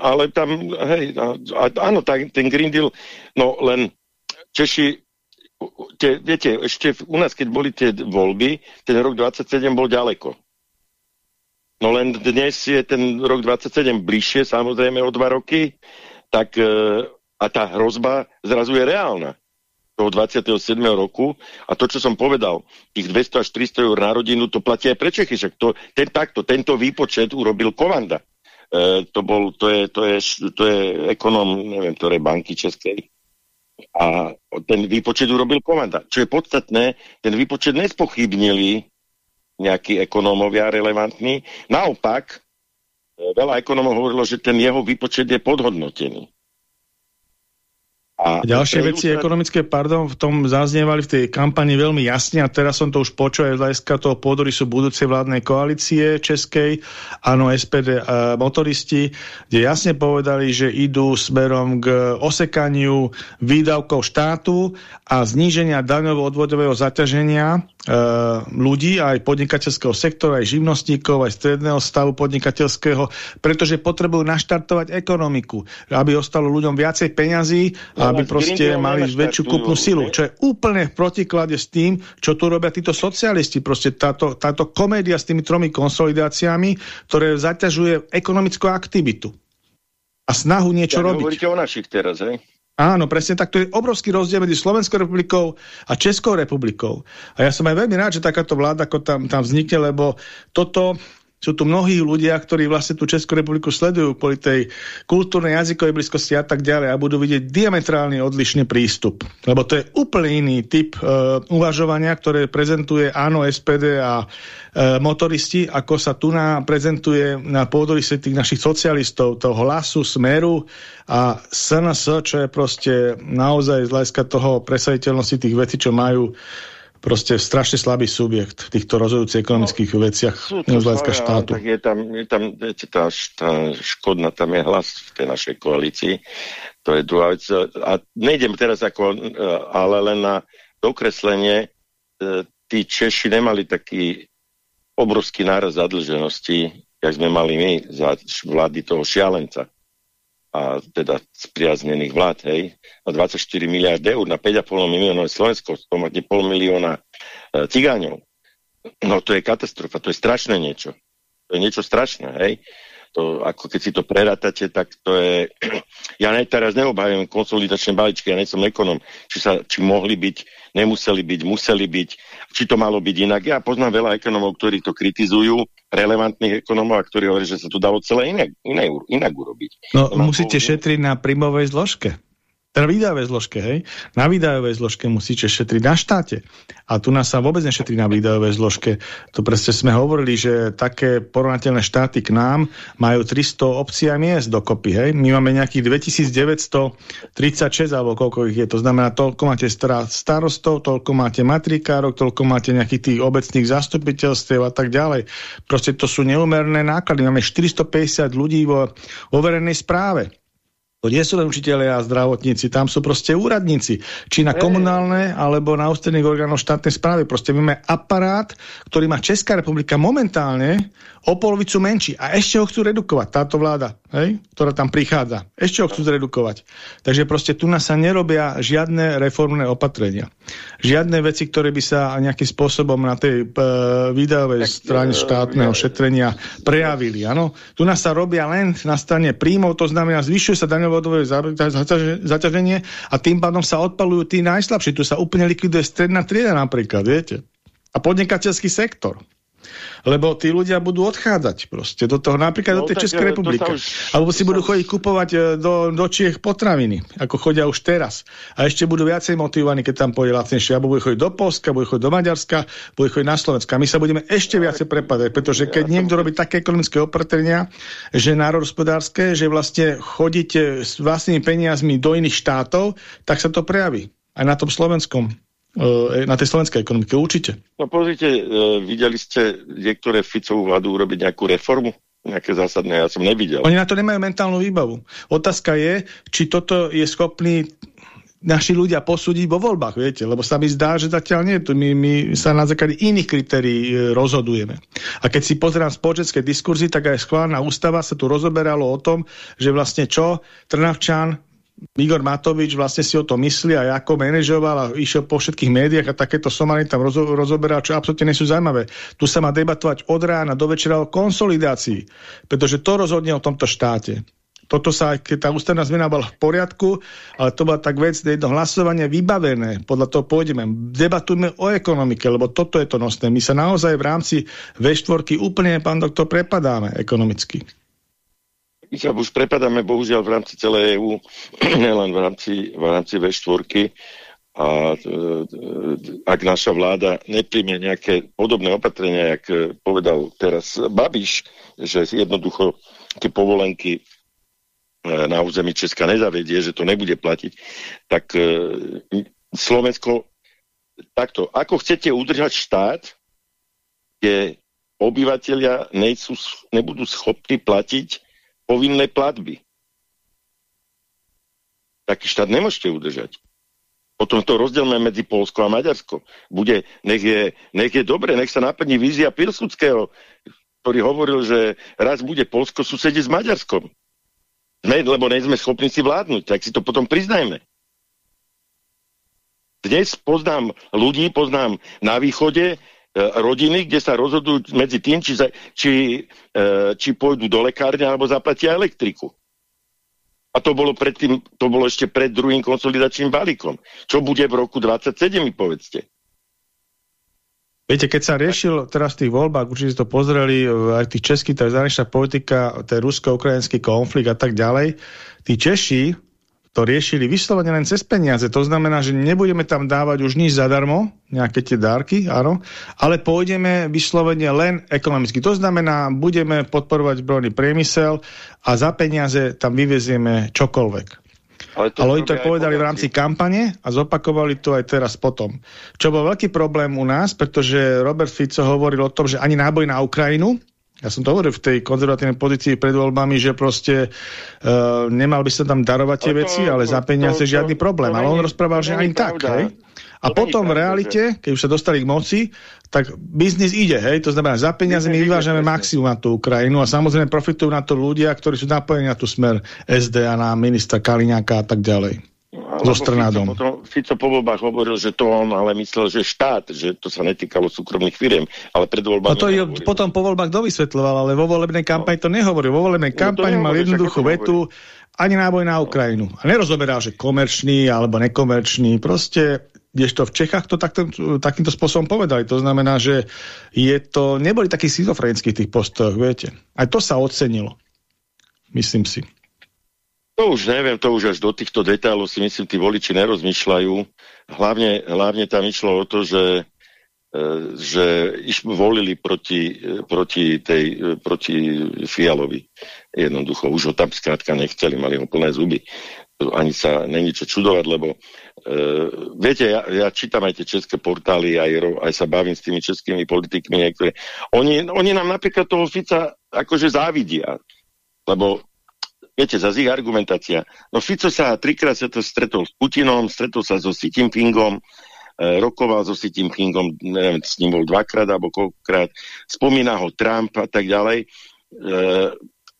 ale tam, hej, a, áno, tak, ten Green Deal, no len Češi, tie, viete, ešte u nás, keď boli tie voľby, ten rok 27 bol ďaleko. No len dnes je ten rok 27 bližšie, samozrejme o dva roky, tak e, a tá hrozba zrazu je reálna toho 27. roku a to, čo som povedal, tých 200 až 300 eur na rodinu, to platí aj pre Čechy, však to, ten, takto, tento výpočet urobil Kovanda. E, to, bol, to, je, to, je, to je ekonom, neviem, ktoré banky českej. A ten výpočet urobil Kovanda. Čo je podstatné, ten výpočet nespochybnili nejakí ekonómovia relevantní. Naopak, e, veľa ekonómov hovorilo, že ten jeho výpočet je podhodnotený.
A ďalšie veci ekonomické, pardon, v tom zaznievali v tej kampani veľmi jasne a teraz som to už počul aj z hľadiska toho sú budúcej vládnej koalície českej, áno, SPD a motoristi, kde jasne povedali, že idú smerom k osekaniu výdavkov štátu a zníženia daňovo-odvodového zaťaženia e, ľudí, aj podnikateľského sektora, aj živnostníkov, aj stredného stavu podnikateľského, pretože potrebujú naštartovať ekonomiku, aby ostalo ľuďom viacej peňazí a aby proste mali väčšiu kúpnu silu, čo je úplne v protiklade s tým, čo tu robia títo socialisti. Proste táto, táto komédia s tými tromi konsolidáciami, ktoré zaťažuje ekonomickú aktivitu a snahu niečo ja, robiť.
Hovoríte o našich teraz, hej?
Áno, presne tak. To je obrovský rozdiel medzi Slovenskou republikou a Českou republikou. A ja som aj veľmi rád, že takáto vláda ako tam, tam vznikne, lebo toto sú tu mnohí ľudia, ktorí vlastne tú Českú republiku sledujú kvôli tej kultúrnej jazykovej blízkosti a tak ďalej a budú vidieť diametrálne odlišný prístup. Lebo to je úplne iný typ uh, uvažovania, ktoré prezentuje áno SPD a uh, motoristi, ako sa tu na, prezentuje na pôdorise tých našich socialistov, toho hlasu, smeru a SNS, čo je proste naozaj z hľadiska toho presaditeľnosti tých vecí, čo majú proste strašne slabý subjekt v týchto rozhodujúcich ekonomických no, veciach z hľadiska štátu.
Tak je tam, je tam viete, tá, tá škodná, tam je hlas v tej našej koalícii. To je druhá vec. A nejdem teraz ako, ale len na dokreslenie, e, tí Češi nemali taký obrovský náraz zadlženosti, jak sme mali my za vlády toho šialenca a teda spriaznených vlád, hej, na 24 miliard eur, na 5,5 miliónov Slovensko, to máte pol milióna e, cigáňov. No to je katastrofa, to je strašné niečo. To je niečo strašné, hej. To, ako keď si to prerátate, tak to je... Ja ne, teraz neobhajujem konsolidačné balíčky, ja som ekonom, či, sa, či mohli byť, nemuseli byť, museli byť, či to malo byť inak. Ja poznám veľa ekonomov, ktorí to kritizujú, relevantných ekonomov, ktorí hovorí, že sa to dalo celé inak, inak, inak urobiť.
No, musíte šetriť na príjmovej zložke. Teda výdajovej zložke, hej? Na výdajovej zložke musíte šetriť na štáte. A tu nás sa vôbec nešetrí na výdajovej zložke. To presne sme hovorili, že také porovnateľné štáty k nám majú 300 obcí a miest dokopy, hej? My máme nejakých 2936, alebo koľko ich je. To znamená, toľko máte starostov, toľko máte matrikárov, toľko máte nejakých tých obecných zastupiteľstiev a tak ďalej. Proste to sú neumerné náklady. Máme 450 ľudí vo, vo verejnej správe. To nie sú len učiteľia a zdravotníci, tam sú proste úradníci. Či na komunálne, alebo na ústredných orgánov štátnej správy. Proste máme aparát, ktorý má Česká republika momentálne o polovicu menší. A ešte ho chcú redukovať, táto vláda. hej, ktorá tam prichádza. Ešte ho chcú zredukovať. Takže proste tu nás sa nerobia žiadne reformné opatrenia. Žiadne veci, ktoré by sa nejakým spôsobom na tej výdajovej strane e, štátneho uh, šetrenia prejavili. Ano? Tu nás sa robia len na strane príjmov, to znamená, zvyšuje sa daňovodové zaťaženie a tým pádom sa odpalujú tí najslabší. Tu sa úplne likviduje stredná trieda napríklad, viete. A podnikateľský sektor. Lebo tí ľudia budú odchádzať proste do toho, napríklad no, do tej Českej republiky. Alebo si budú chodiť kupovať e, do, do Čiech potraviny, ako chodia už teraz. A ešte budú viacej motivovaní, keď tam pôjde lacnejšie. Alebo budú chodiť do Polska, budú chodiť do Maďarska, budú chodiť na Slovenska. My sa budeme ešte viacej prepadať, pretože keď niekto robí také ekonomické opatrenia, že národospodárske, že vlastne chodíte s vlastnými peniazmi do iných štátov, tak sa to prejaví. Aj na tom slovenskom. E, na tej slovenskej ekonomike, určite.
No pozrite, e, videli ste niektoré Ficovú vládu urobiť nejakú reformu? Nejaké zásadné, ja som nevidel.
Oni na to nemajú mentálnu výbavu. Otázka je, či toto je schopný naši ľudia posúdiť vo voľbách, viete, lebo sa mi zdá, že zatiaľ nie, my, my sa na základe iných kritérií e, rozhodujeme. A keď si pozerám spoločenské diskurzy, tak aj schválna ústava sa tu rozoberalo o tom, že vlastne čo Trnavčan Igor Matovič vlastne si o to myslí a ako manažoval a išiel po všetkých médiách a takéto somary tam rozo rozoberal, čo absolútne nie sú zaujímavé. Tu sa má debatovať od rána do večera o konsolidácii, pretože to rozhodne o tomto štáte. Toto sa, keď tá ústavná zmena bola v poriadku, ale to bola tak vec, jedno hlasovanie vybavené, podľa toho pôjdeme. Debatujme o ekonomike, lebo toto je to nosné. My sa naozaj v rámci V4 úplne, pán doktor, prepadáme ekonomicky.
Sa už prepadáme bohužiaľ v rámci celej EU, nielen v rámci, v rámci V4 a e, e, ak naša vláda nepríjme nejaké podobné opatrenia, jak e, povedal teraz Babiš, že jednoducho tie povolenky na území Česka nezavedie, že to nebude platiť, tak Slovensko takto, ako chcete udržať štát, kde obyvateľia nebudú schopní platiť povinné platby. Taký štát nemôžete udržať. Potom to rozdielme medzi Polsko a Maďarsko. Bude, nech, je, nech je dobre, nech sa naplní vízia Pilsudského, ktorý hovoril, že raz bude Polsko susediť s Maďarskom. Sme, lebo nie sme schopní si vládnuť, tak si to potom priznajme. Dnes poznám ľudí, poznám na východe, rodiny, kde sa rozhodujú medzi tým, či, či, e, či pôjdu do lekárne alebo zaplatia elektriku. A to bolo, predtým, to bolo ešte pred druhým konsolidačným balíkom. Čo bude v roku 27, povedzte.
Viete, keď sa riešil teraz v tých voľbách, určite to pozreli, aj tých českých, tá zahraničná politika, ten rusko-ukrajinský konflikt a tak ďalej, tí Češi to riešili vyslovene len cez peniaze. To znamená, že nebudeme tam dávať už nič zadarmo, nejaké tie dárky, áno, ale pôjdeme vyslovene len ekonomicky. To znamená, budeme podporovať zbrojný priemysel a za peniaze tam vyvezieme čokoľvek. Ale, to ale oni to povedali v rámci kampane a zopakovali to aj teraz potom. Čo bol veľký problém u nás, pretože Robert Fico hovoril o tom, že ani náboj na Ukrajinu, ja som to hovoril v tej konzervatívnej pozícii pred voľbami, že proste uh, nemal by sa tam darovať tie to, veci, ale za peniaze to, žiadny problém. To, ale on rozprával, že ani tak. Hej? A to potom v realite, keď už sa dostali k moci, tak biznis ide, hej, to znamená, za peniaze my vyvážame maximum na tú Ukrajinu a samozrejme profitujú na to ľudia, ktorí sú napojení na tú smer SD a na ministra Kaliňáka a tak ďalej so Strnádom.
Fico, potom Fico po voľbách hovoril, že to on ale myslel, že štát, že to sa netýkalo súkromných firiem, ale pred voľbami...
No to je potom po voľbách dovysvetľoval, ale vo volebnej kampani to nehovoril. Vo volebnej no, kampani mal jednoduchú vetu, ani náboj na Ukrajinu. A nerozoberal, že komerčný alebo nekomerčný. Proste kdežto v Čechách to takto, takýmto spôsobom povedali. To znamená, že je to, neboli takí schizofrenickí tých postojoch, viete. Aj to sa ocenilo. Myslím si.
To už neviem, to už až do týchto detailov si myslím, tí voliči nerozmýšľajú. Hlavne, hlavne tam išlo o to, že, e, že volili proti, e, proti, tej, e, proti Fialovi. Jednoducho, už ho tam skrátka nechceli, mali ho plné zuby. Ani sa není čo čudovať, lebo uh, viete, ja, ja čítam aj tie české portály, aj, aj sa bavím s tými českými politikmi niektoré. Oni, oni nám napríklad toho Fica akože závidia, lebo Viete, zase ich argumentácia. No Fico sa trikrát sa to stretol s Putinom, stretol sa so Xi Jinpingom, e, rokoval so Xi Jinpingom, neviem, s ním bol dvakrát alebo koľkokrát, spomína ho Trump a tak ďalej. E,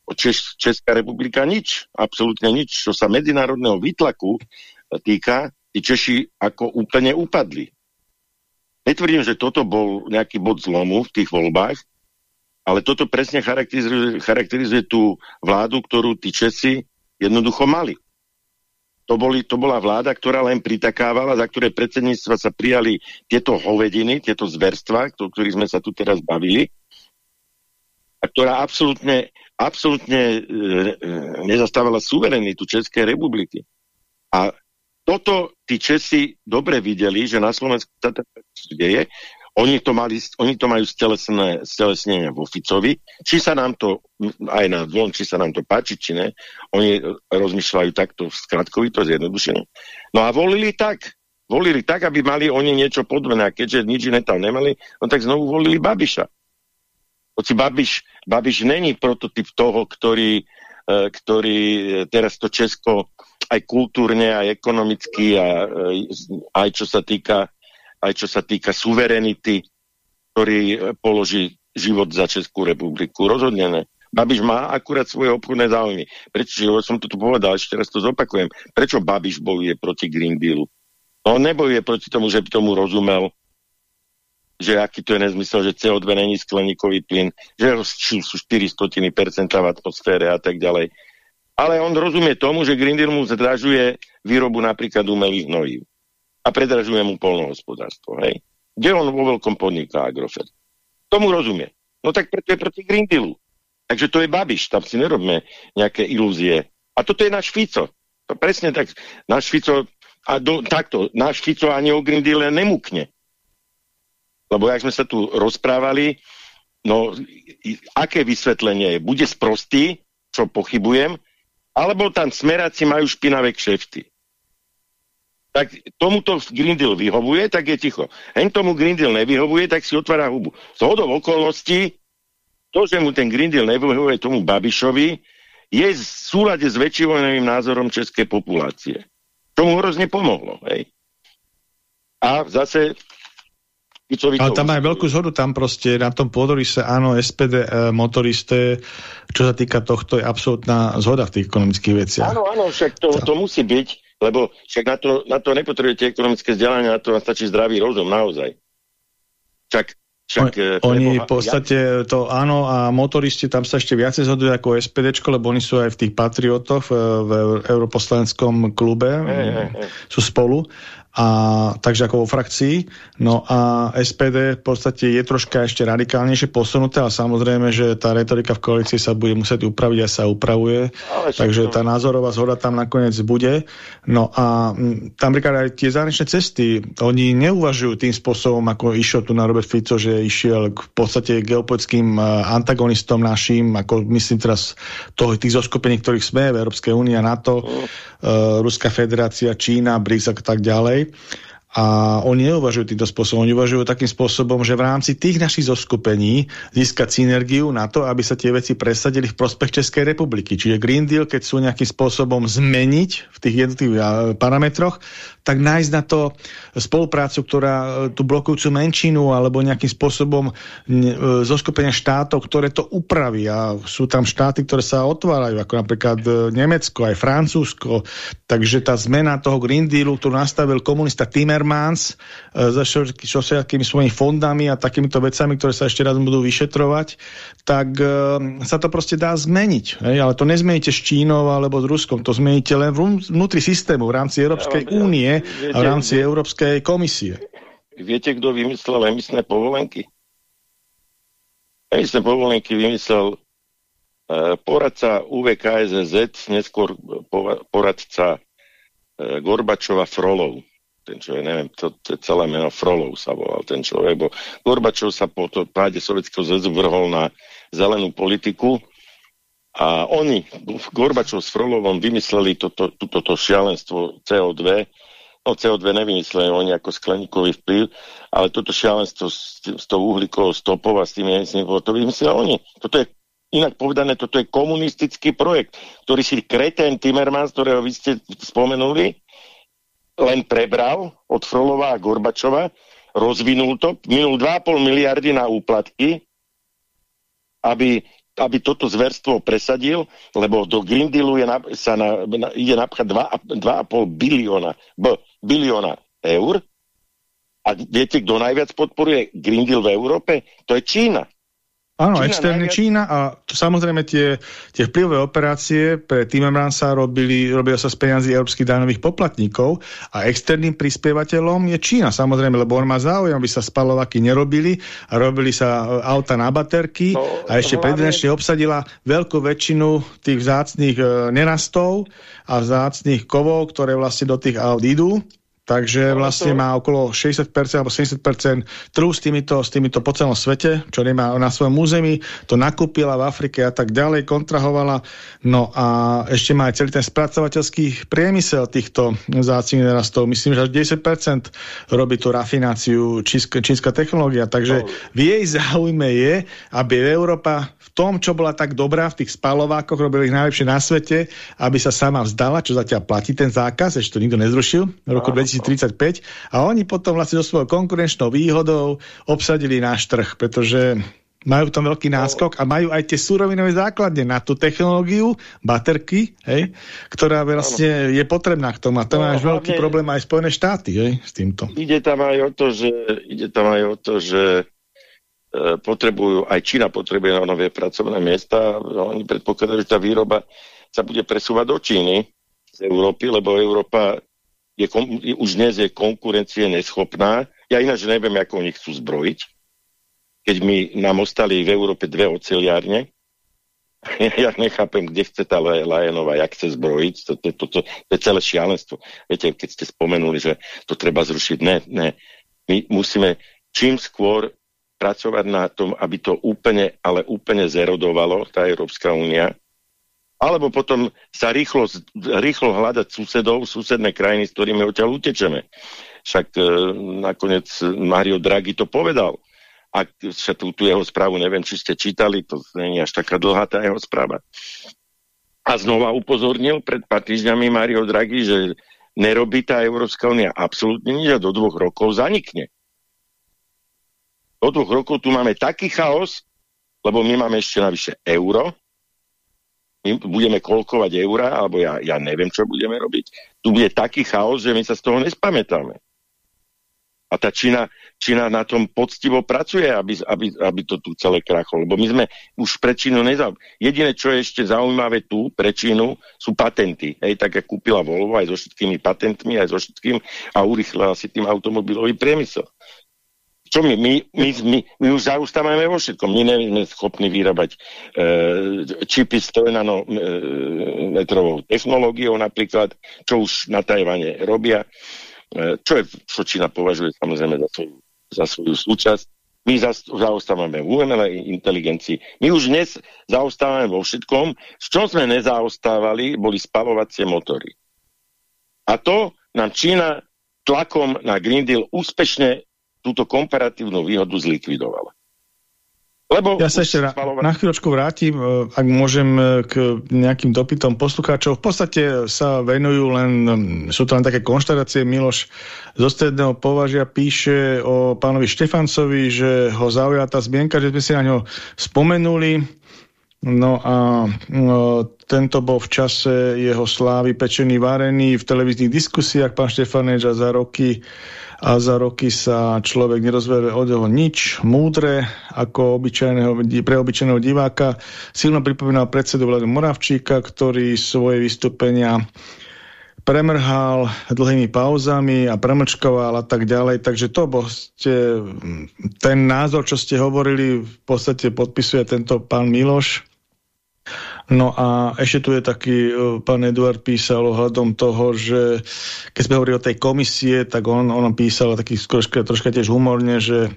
Češ, Česká republika nič, absolútne nič, čo sa medzinárodného výtlaku týka, tí Češi ako úplne upadli. Netvrdím, že toto bol nejaký bod zlomu v tých voľbách, ale toto presne charakterizuje, charakterizuje tú vládu, ktorú tí Česi jednoducho mali. To, boli, to bola vláda, ktorá len pritakávala, za ktoré predsedníctva sa prijali tieto hovediny, tieto zverstva, o ktorých sme sa tu teraz bavili, a ktorá absolútne, absolútne e, e, nezastávala suverenitu Českej republiky. A toto tí Česi dobre videli, že na Slovensku sa deje. Oni to, mali, oni to majú stelesnenie vo Ficovi. Či sa nám to, aj na dvon, či sa nám to páči, či ne, oni rozmýšľajú takto skratkovito, zjednodušene. No a volili tak. Volili tak, aby mali oni niečo podobné. A keďže nič iné tam nemali, no tak znovu volili Babiša. Hoci Babiš, Babiš není prototyp toho, ktorý, e, ktorý teraz to Česko aj kultúrne, aj ekonomicky, a, e, aj čo sa týka aj čo sa týka suverenity, ktorý e, položí život za Českú republiku. Rozhodne ne. Babiš má akurát svoje obchodné záujmy. Prečo, ja som to tu povedal, ešte raz to zopakujem. Prečo Babiš bojuje proti Green Dealu? No on nebojuje proti tomu, že by tomu rozumel, že aký to je nezmysel, že CO2 není skleníkový plyn, že sú 400% v atmosfére a tak ďalej. Ale on rozumie tomu, že Green Deal mu zdražuje výrobu napríklad umelých hnojív a predražuje mu polnohospodárstvo. Hej? Kde on vo veľkom podniká Agrofert? Tomu rozumie. No tak preto je proti Green Dealu. Takže to je Babiš, tam si nerobme nejaké ilúzie. A toto je náš Fico. To presne tak. Náš Fico, a do, takto, náš Fico ani o Green Deal nemukne. Lebo jak sme sa tu rozprávali, no aké vysvetlenie je? Bude sprostý, čo pochybujem, alebo tam smeráci majú špinavé kšefty tak tomuto Green Deal vyhovuje, tak je ticho. Hen tomu Green Deal nevyhovuje, tak si otvára hubu. Z hodov okolností, to, že mu ten Green Deal nevyhovuje tomu Babišovi, je v súlade s väčšinovým názorom českej populácie. To mu hrozne pomohlo. Hej. A zase
ale tam aj veľkú zhodu, tam proste na tom pôdorise, áno, SPD, e, motoristé, čo sa týka tohto, je absolútna zhoda v tých ekonomických veciach.
Áno, áno, však to, to musí byť, lebo však na to, na to nepotrebujete ekonomické vzdelanie, na to stačí zdravý rozum, naozaj. Však však,
On, oni v podstate to áno a motoristi tam sa ešte viacej zhodujú ako SPD, lebo oni sú aj v tých patriotoch v, v Europoslovenskom klube, hey, hey, hey. sú spolu a takže ako vo frakcii. No a SPD v podstate je troška ešte radikálnejšie posunuté a samozrejme, že tá retorika v koalícii sa bude musieť upraviť a sa upravuje. Ale takže tá názorová zhoda tam nakoniec bude. No a tam napríklad aj tie zahraničné cesty, oni neuvažujú tým spôsobom, ako išiel tu na Robert Fico, že išiel k v podstate geopolitickým antagonistom našim, ako myslím teraz toho, tých zoskupení, ktorých sme v Európskej únii a NATO, mm. uh, Ruská federácia, Čína, BRICS a tak ďalej. A oni neuvažujú týmto spôsobom, oni uvažujú takým spôsobom, že v rámci tých našich zoskupení získať synergiu na to, aby sa tie veci presadili v prospech Českej republiky. Čiže Green Deal, keď sú nejakým spôsobom zmeniť v tých jednotlivých parametroch, tak nájsť na to spoluprácu, ktorá e, tú blokujúcu menšinu alebo nejakým spôsobom e, zoskupenia štátov, ktoré to upraví. A sú tam štáty, ktoré sa otvárajú, ako napríklad e, Nemecko, aj Francúzsko. Takže tá zmena toho Green Dealu, ktorú nastavil komunista Timmermans so všetkými svojimi fondami a takýmito vecami, ktoré sa ešte raz budú vyšetrovať, tak sa to proste dá zmeniť. Ale to nezmeníte s Čínou alebo s Ruskom, to zmeníte len vnútri systému, v rámci Európskej únie viete, a v rámci Európskej komisie.
Viete, kto vymyslel emisné povolenky? Emisné povolenky vymyslel uh, poradca UVKSZ, neskôr poradca uh, Gorbačova Frolov. Ten čo je, neviem, to, to celé meno Frolov sa volal ten človek, bo Gorbačov sa po to páde Sovjetského zväzu vrhol na zelenú politiku a oni, Gorbačov s Frolovom, vymysleli toto, toto, toto šialenstvo CO2, o CO2 nevymysleli oni ako skleníkový vplyv, ale toto šialenstvo s, s tou uhlíkovou stopou a s tými emisnými to vymysleli oni. Toto je inak povedané, toto je komunistický projekt, ktorý si kreten Timmermans, ktorého vy ste spomenuli, len prebral od Frolova a Gorbačova, rozvinul to, minul 2,5 miliardy na úplatky, aby aby toto zverstvo presadil, lebo do Green Dealu je sa na, na, ide napchať 2,5 bilióna, bilióna eur. A viete, kto najviac podporuje Green Deal v Európe? To je Čína.
Áno, externý najviac... Čína a to, samozrejme tie, tie vplyvové operácie pre Timmermansa robili, robili sa z peniazy európskych daňových poplatníkov a externým prispievateľom je Čína, samozrejme, lebo on má záujem, aby sa spalovaky nerobili a robili sa e, auta na baterky no, a ešte hlavne... prednečne obsadila veľkú väčšinu tých vzácných e, nerastov a vzácných kovov, ktoré vlastne do tých aut idú Takže vlastne má okolo 60% alebo 70% trhu s týmito, s týmito po celom svete, čo nemá na svojom území, to nakúpila v Afrike a tak ďalej, kontrahovala. No a ešte má aj celý ten spracovateľský priemysel týchto zácných nerastov. Myslím, že až 10% robí tú rafináciu čínska, čínska technológia. Takže no. v jej záujme je, aby Európa tom, čo bola tak dobrá v tých spalovákoch, robili ich najlepšie na svete, aby sa sama vzdala, čo zatiaľ platí ten zákaz, ešte to nikto nezrušil v roku 2000 2035 a oni potom vlastne so svojou konkurenčnou výhodou obsadili náš trh, pretože majú tam veľký náskok a majú aj tie súrovinové základne na tú technológiu, baterky, hej, ktorá vlastne je potrebná k tomu. A to no, máš veľký problém aj Spojené štáty hej, s týmto.
Ide tam aj o to, že, ide tam aj o to, že potrebujú, aj Čína potrebuje nové pracovné miesta. Oni predpokladajú, že tá výroba sa bude presúvať do Číny z Európy, lebo Európa je, už dnes je konkurencie neschopná. Ja ináč neviem, ako oni chcú zbrojiť. Keď mi nám ostali v Európe dve oceliárne, ja nechápem, kde chce tá Lajenová, jak chce zbrojiť, to, to, to, to, to je celé šialenstvo. Viete, keď ste spomenuli, že to treba zrušiť, ne, ne. My musíme čím skôr pracovať na tom, aby to úplne, ale úplne zerodovalo, tá Európska únia, alebo potom sa rýchlo, rýchlo hľadať susedov, susedné krajiny, s ktorými odtiaľ utečeme. Však e, nakoniec Mario Draghi to povedal. A tú, tú jeho správu, neviem, či ste čítali, to nie je až taká dlhá tá jeho správa. A znova upozornil pred pár týždňami Mario Draghi, že nerobí tá Európska únia absolútne nič a do dvoch rokov zanikne. Do dvoch rokov tu máme taký chaos, lebo my máme ešte navyše euro, my budeme kolkovať eurá, alebo ja, ja neviem, čo budeme robiť. Tu bude taký chaos, že my sa z toho nespamätáme. A tá Čína, Čína na tom poctivo pracuje, aby, aby, aby to tu celé krachlo. Lebo my sme už pre Čínu nezaujímavé. Jediné, čo je ešte zaujímavé tu pre Čínu, sú patenty. Hej, tak kúpila Volvo aj so všetkými patentmi, aj so všetkým a urychlila si tým automobilový priemysel. Čo my? My, my, my, my už zaustávame vo všetkom. My neviem schopní vyrábať e, čipy s trojnanometrovou e, technológiou napríklad, čo už na Tajvane robia, e, čo, je, čo Čína považuje samozrejme za svoju, za svoju súčasť. My zaostávame v umelej inteligencii. My už dnes zaostávame vo všetkom. S čom sme nezaostávali, boli spalovacie motory. A to nám Čína tlakom na Green Deal úspešne túto komparatívnu výhodu zlikvidovala.
Lebo ja sa ešte spalovať... na chvíľočku vrátim, e, ak môžem, e, k nejakým dopytom poslucháčov. V podstate sa venujú len, sú to len také konštatácie. Miloš zo stredného považia píše o pánovi Štefancovi, že ho zaujala tá zmienka, že sme si na ňo spomenuli. No a no, tento bol v čase jeho slávy pečený, varený v televíznych diskusiách pán Štefaneč a za roky a za roky sa človek nerozvere od jeho nič, múdre, ako obyčajného, pre obyčajného diváka. Silno pripomínal predsedu Vladu Moravčíka, ktorý svoje vystúpenia premrhal dlhými pauzami a premlčkoval a tak ďalej. Takže to ste, ten názor, čo ste hovorili, v podstate podpisuje tento pán Miloš. No a ešte tu je taký, e, pán Eduard písal ohľadom toho, že keď sme hovorili o tej komisie, tak on, on písal taký troška, troška tiež humorne, že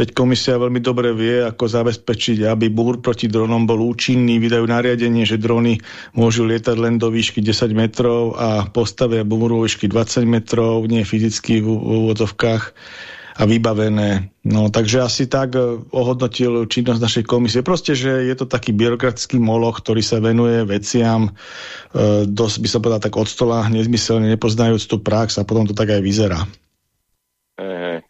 veď komisia veľmi dobre vie, ako zabezpečiť, aby búr proti dronom bol účinný, vydajú nariadenie, že drony môžu lietať len do výšky 10 metrov a postavia búru výšky 20 metrov, nie fyzicky v úvodzovkách a vybavené. No, takže asi tak e, ohodnotil činnosť našej komisie. Proste, že je to taký byrokratický moloch, ktorý sa venuje veciam, e, dosť by som povedal tak od stola, nezmyselne nepoznajúc tú prax a potom to tak aj vyzerá.
E,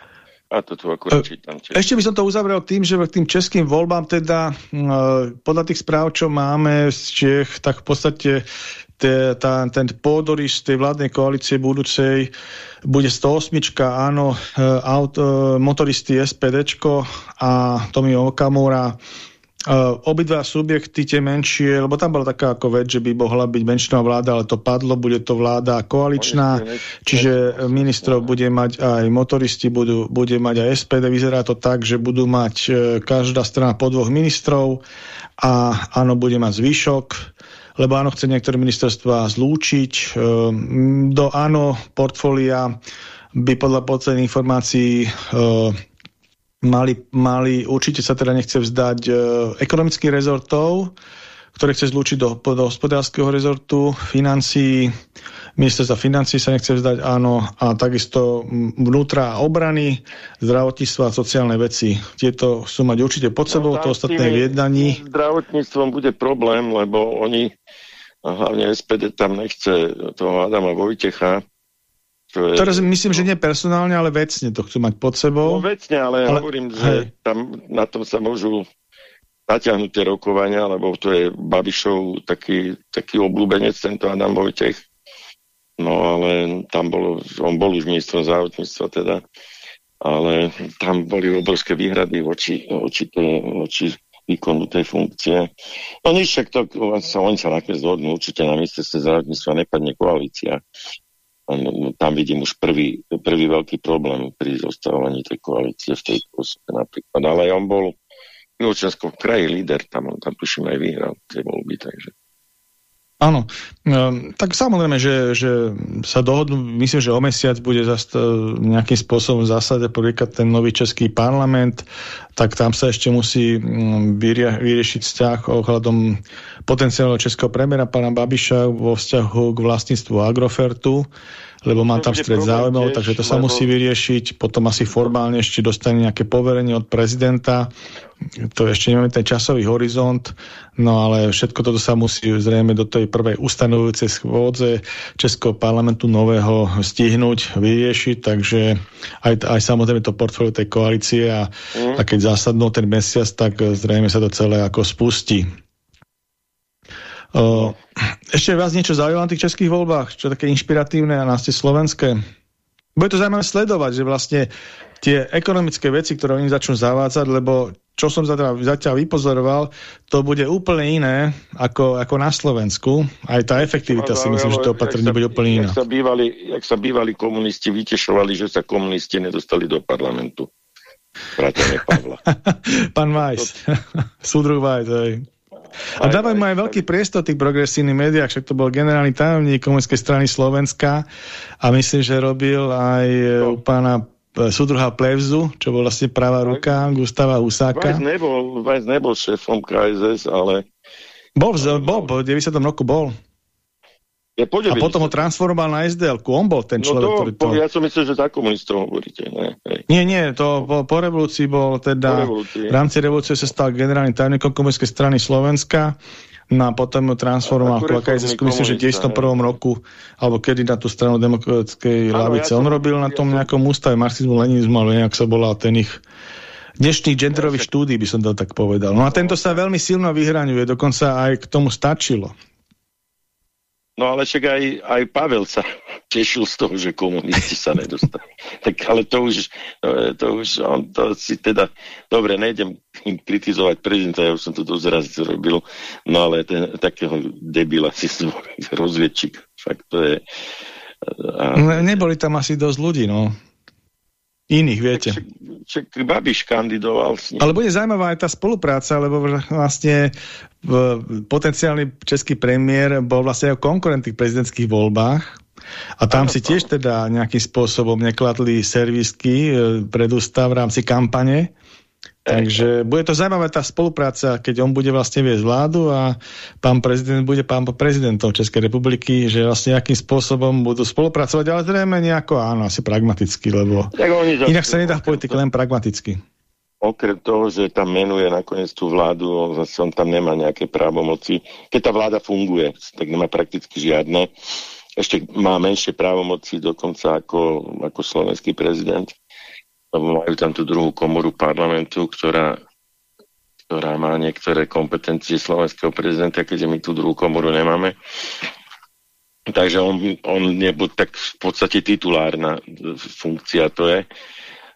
A to tu akurát čítam.
Či... Ešte by som to uzavrel tým, že k tým českým voľbám teda podľa tých správ, čo máme z Čech, tak v podstate te, tá, ten pôdorys tej vládnej koalície budúcej bude 108, áno, e, auto, motoristy SPDčko a Tomio Okamura. Uh, obidva subjekty, tie menšie, lebo tam bola taká ako vec, že by mohla byť menšinová vláda, ale to padlo, bude to vláda koaličná, čiže ministrov bude mať aj motoristi, budú, bude mať aj SPD, vyzerá to tak, že budú mať uh, každá strana po dvoch ministrov a áno, bude mať zvyšok, lebo áno, chce niektoré ministerstva zlúčiť. Uh, do áno portfólia by podľa posledných informácií mali, mali, určite sa teda nechce vzdať e, ekonomických rezortov, ktoré chce zlúčiť do, do hospodárskeho rezortu, financií, ministerstva financí sa nechce vzdať, áno, a takisto vnútra obrany, zdravotníctva a sociálne veci. Tieto sú mať určite pod no, sebou, no, to ostatné v jednaní.
Zdravotníctvom bude problém, lebo oni, hlavne SPD tam nechce toho Adama Vojtecha,
je, Teraz myslím, že nie personálne, ale vecne to chcú mať pod sebou.
No vecne, ale, ale hovorím, že hej. tam na tom sa môžu natiahnuť tie rokovania, lebo to je Babišov taký, taký obľúbenec, tento Adam Vojtech. No ale tam bolo, on bol už ministrom zdravotníctva teda, ale tam boli obrovské výhrady voči, voči, voči výkonu tej funkcie. No nič, však to, sa, oni sa nakoniec zhodnú, určite na ministerstve zdravotníctva nepadne koalícia tam vidím už prvý, prvý veľký problém pri zostávaní tej koalície v tej osobe napríklad. Ale on bol v kraji líder, tam on tam tuším aj vyhral tie voľby, takže
Áno, ehm, tak samozrejme, že, že sa dohodnú, myslím, že o mesiac bude zast, nejakým spôsobom zásade prvýkrát ten nový český parlament, tak tam sa ešte musí mm, vyrie, vyriešiť vzťah ohľadom potenciálneho českého premiéra pána Babiša vo vzťahu k vlastníctvu Agrofertu lebo má tam stred záujmov, takže to sa musí vyriešiť. Potom asi formálne ešte dostane nejaké poverenie od prezidenta. To ešte nemáme ten časový horizont, no ale všetko toto sa musí zrejme do tej prvej ustanovujúcej schôdze Českého parlamentu nového stihnúť, vyriešiť, takže aj, aj samozrejme to portfólio tej koalície a, mm. a keď zásadnú ten mesiac, tak zrejme sa to celé ako spustí. Uh, ešte vás niečo zaujímavé na tých českých voľbách, čo také inšpiratívne a nás tie slovenské. Bude to zaujímavé sledovať, že vlastne tie ekonomické veci, ktoré oni začnú zavádzať, lebo čo som zatiaľ, zatiaľ vypozoroval, to bude úplne iné ako, ako na Slovensku. Aj tá efektivita si myslím, že to opatrenie bude úplne iná.
Jak sa, bývali, jak sa bývali komunisti vytešovali, že sa komunisti nedostali do parlamentu. Vrátane Pavla.
Pán Majs. Súdruh Vajs, hej. A dávajú mu aj veľký priestor tých progresívnych médiách, však to bol generálny tajomník komunistickej strany Slovenska a myslím, že robil aj no. u pána súdruha Plevzu, čo bol vlastne pravá ruka Gustava Husáka.
Vajs nebol, Vajs nebol šéfom KSS, ale...
Bol, bol, bol, v 90. roku bol.
Ja
a potom ho transformoval na SDL. -ku. On bol ten no človek,
no to,
ktorý to...
Ja som myslel, že za komunistov hovoríte. Ne,
Nie, nie, to po, po revolúcii bol teda... V rámci revolúcie sa stal generálnym tajomníkom komunistickej strany Slovenska. No a potom transformoval ako akajzesku, myslím, že v 91. roku, alebo kedy na tú stranu demokratickej lavice. Ja on robil na tom ja nejakom ústave marxizmu, leninizmu, ale nejak sa bola ten ich dnešných genderových štúdí, by som to tak povedal. No a tento sa veľmi silno vyhraňuje, dokonca aj k tomu stačilo.
No ale však aj, aj Pavel sa tešil z toho, že komunisti sa nedostali. tak ale to už, to, to už on to si teda, dobre, nejdem kritizovať prezidenta, ja už som to dosť raz zrobil, no ale ten, takého debila si rozviedčík, fakt to je...
A... Ne, neboli tam asi dosť ľudí, no. Iných, viete.
Čak, čak Babiš kandidoval s ním.
Ale bude zaujímavá aj tá spolupráca, lebo vlastne potenciálny český premiér bol vlastne aj konkurent v prezidentských voľbách. A tam ano, si tiež teda nejakým spôsobom nekladli servisky e, pred ústav v rámci kampane. Takže bude to zaujímavá tá spolupráca, keď on bude vlastne viesť vládu a pán prezident bude pán prezidentom Českej republiky, že vlastne akým spôsobom budú spolupracovať, ale zrejme nejako áno, asi pragmaticky, lebo inak sa nedá v politike len pragmaticky.
Okrem toho, že tam menuje nakoniec tú vládu, zase on tam nemá nejaké právomoci. Keď tá vláda funguje, tak nemá prakticky žiadne. Ešte má menšie právomoci dokonca ako, ako slovenský prezident lebo majú tam tú druhú komoru parlamentu, ktorá, ktorá má niektoré kompetencie slovenského prezidenta, keďže my tú druhú komoru nemáme. Takže on, on nebude tak v podstate titulárna funkcia to je.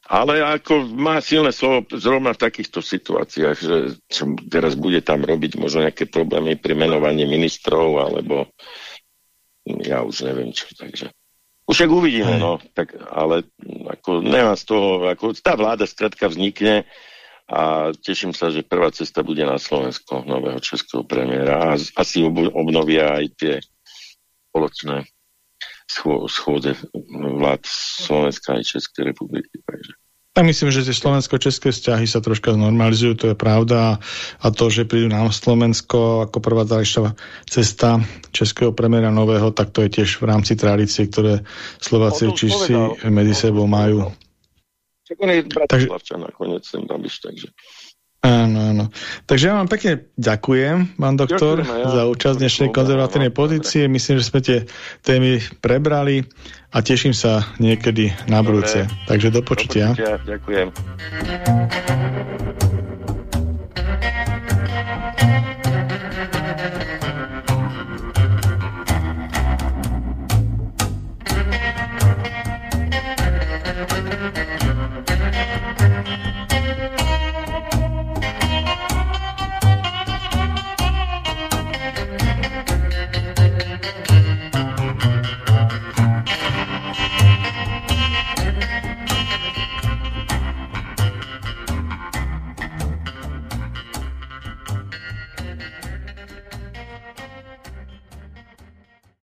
Ale ako má silné slovo zrovna v takýchto situáciách, že čo teraz bude tam robiť možno nejaké problémy pri menovaní ministrov, alebo ja už neviem čo, takže už ak uvidíme, no, tak, ale ako nemá z toho, ako tá vláda skrátka vznikne a teším sa, že prvá cesta bude na Slovensko nového českého premiéra a asi obnovia aj tie spoločné schôdze vlád Slovenska aj Českej republiky. Takže.
Tak myslím, že tie slovensko-české vzťahy sa troška znormalizujú, to je pravda. A to, že prídu na Slovensko ako prvá ďalšia cesta českého premiéra nového, tak to je tiež v rámci tradície, ktoré Slováci či si medzi sebou majú.
Čak on je Bratislavčan nakoniec, ten Babiš, takže...
Áno, áno. Takže ja vám pekne ďakujem, pán doktor, Ďakujem, ja. za účasť dnešnej konzervatívnej pozície. Myslím, že sme tie témy prebrali a teším sa niekedy na budúce. Takže do počutia.
Do počutia. Ďakujem.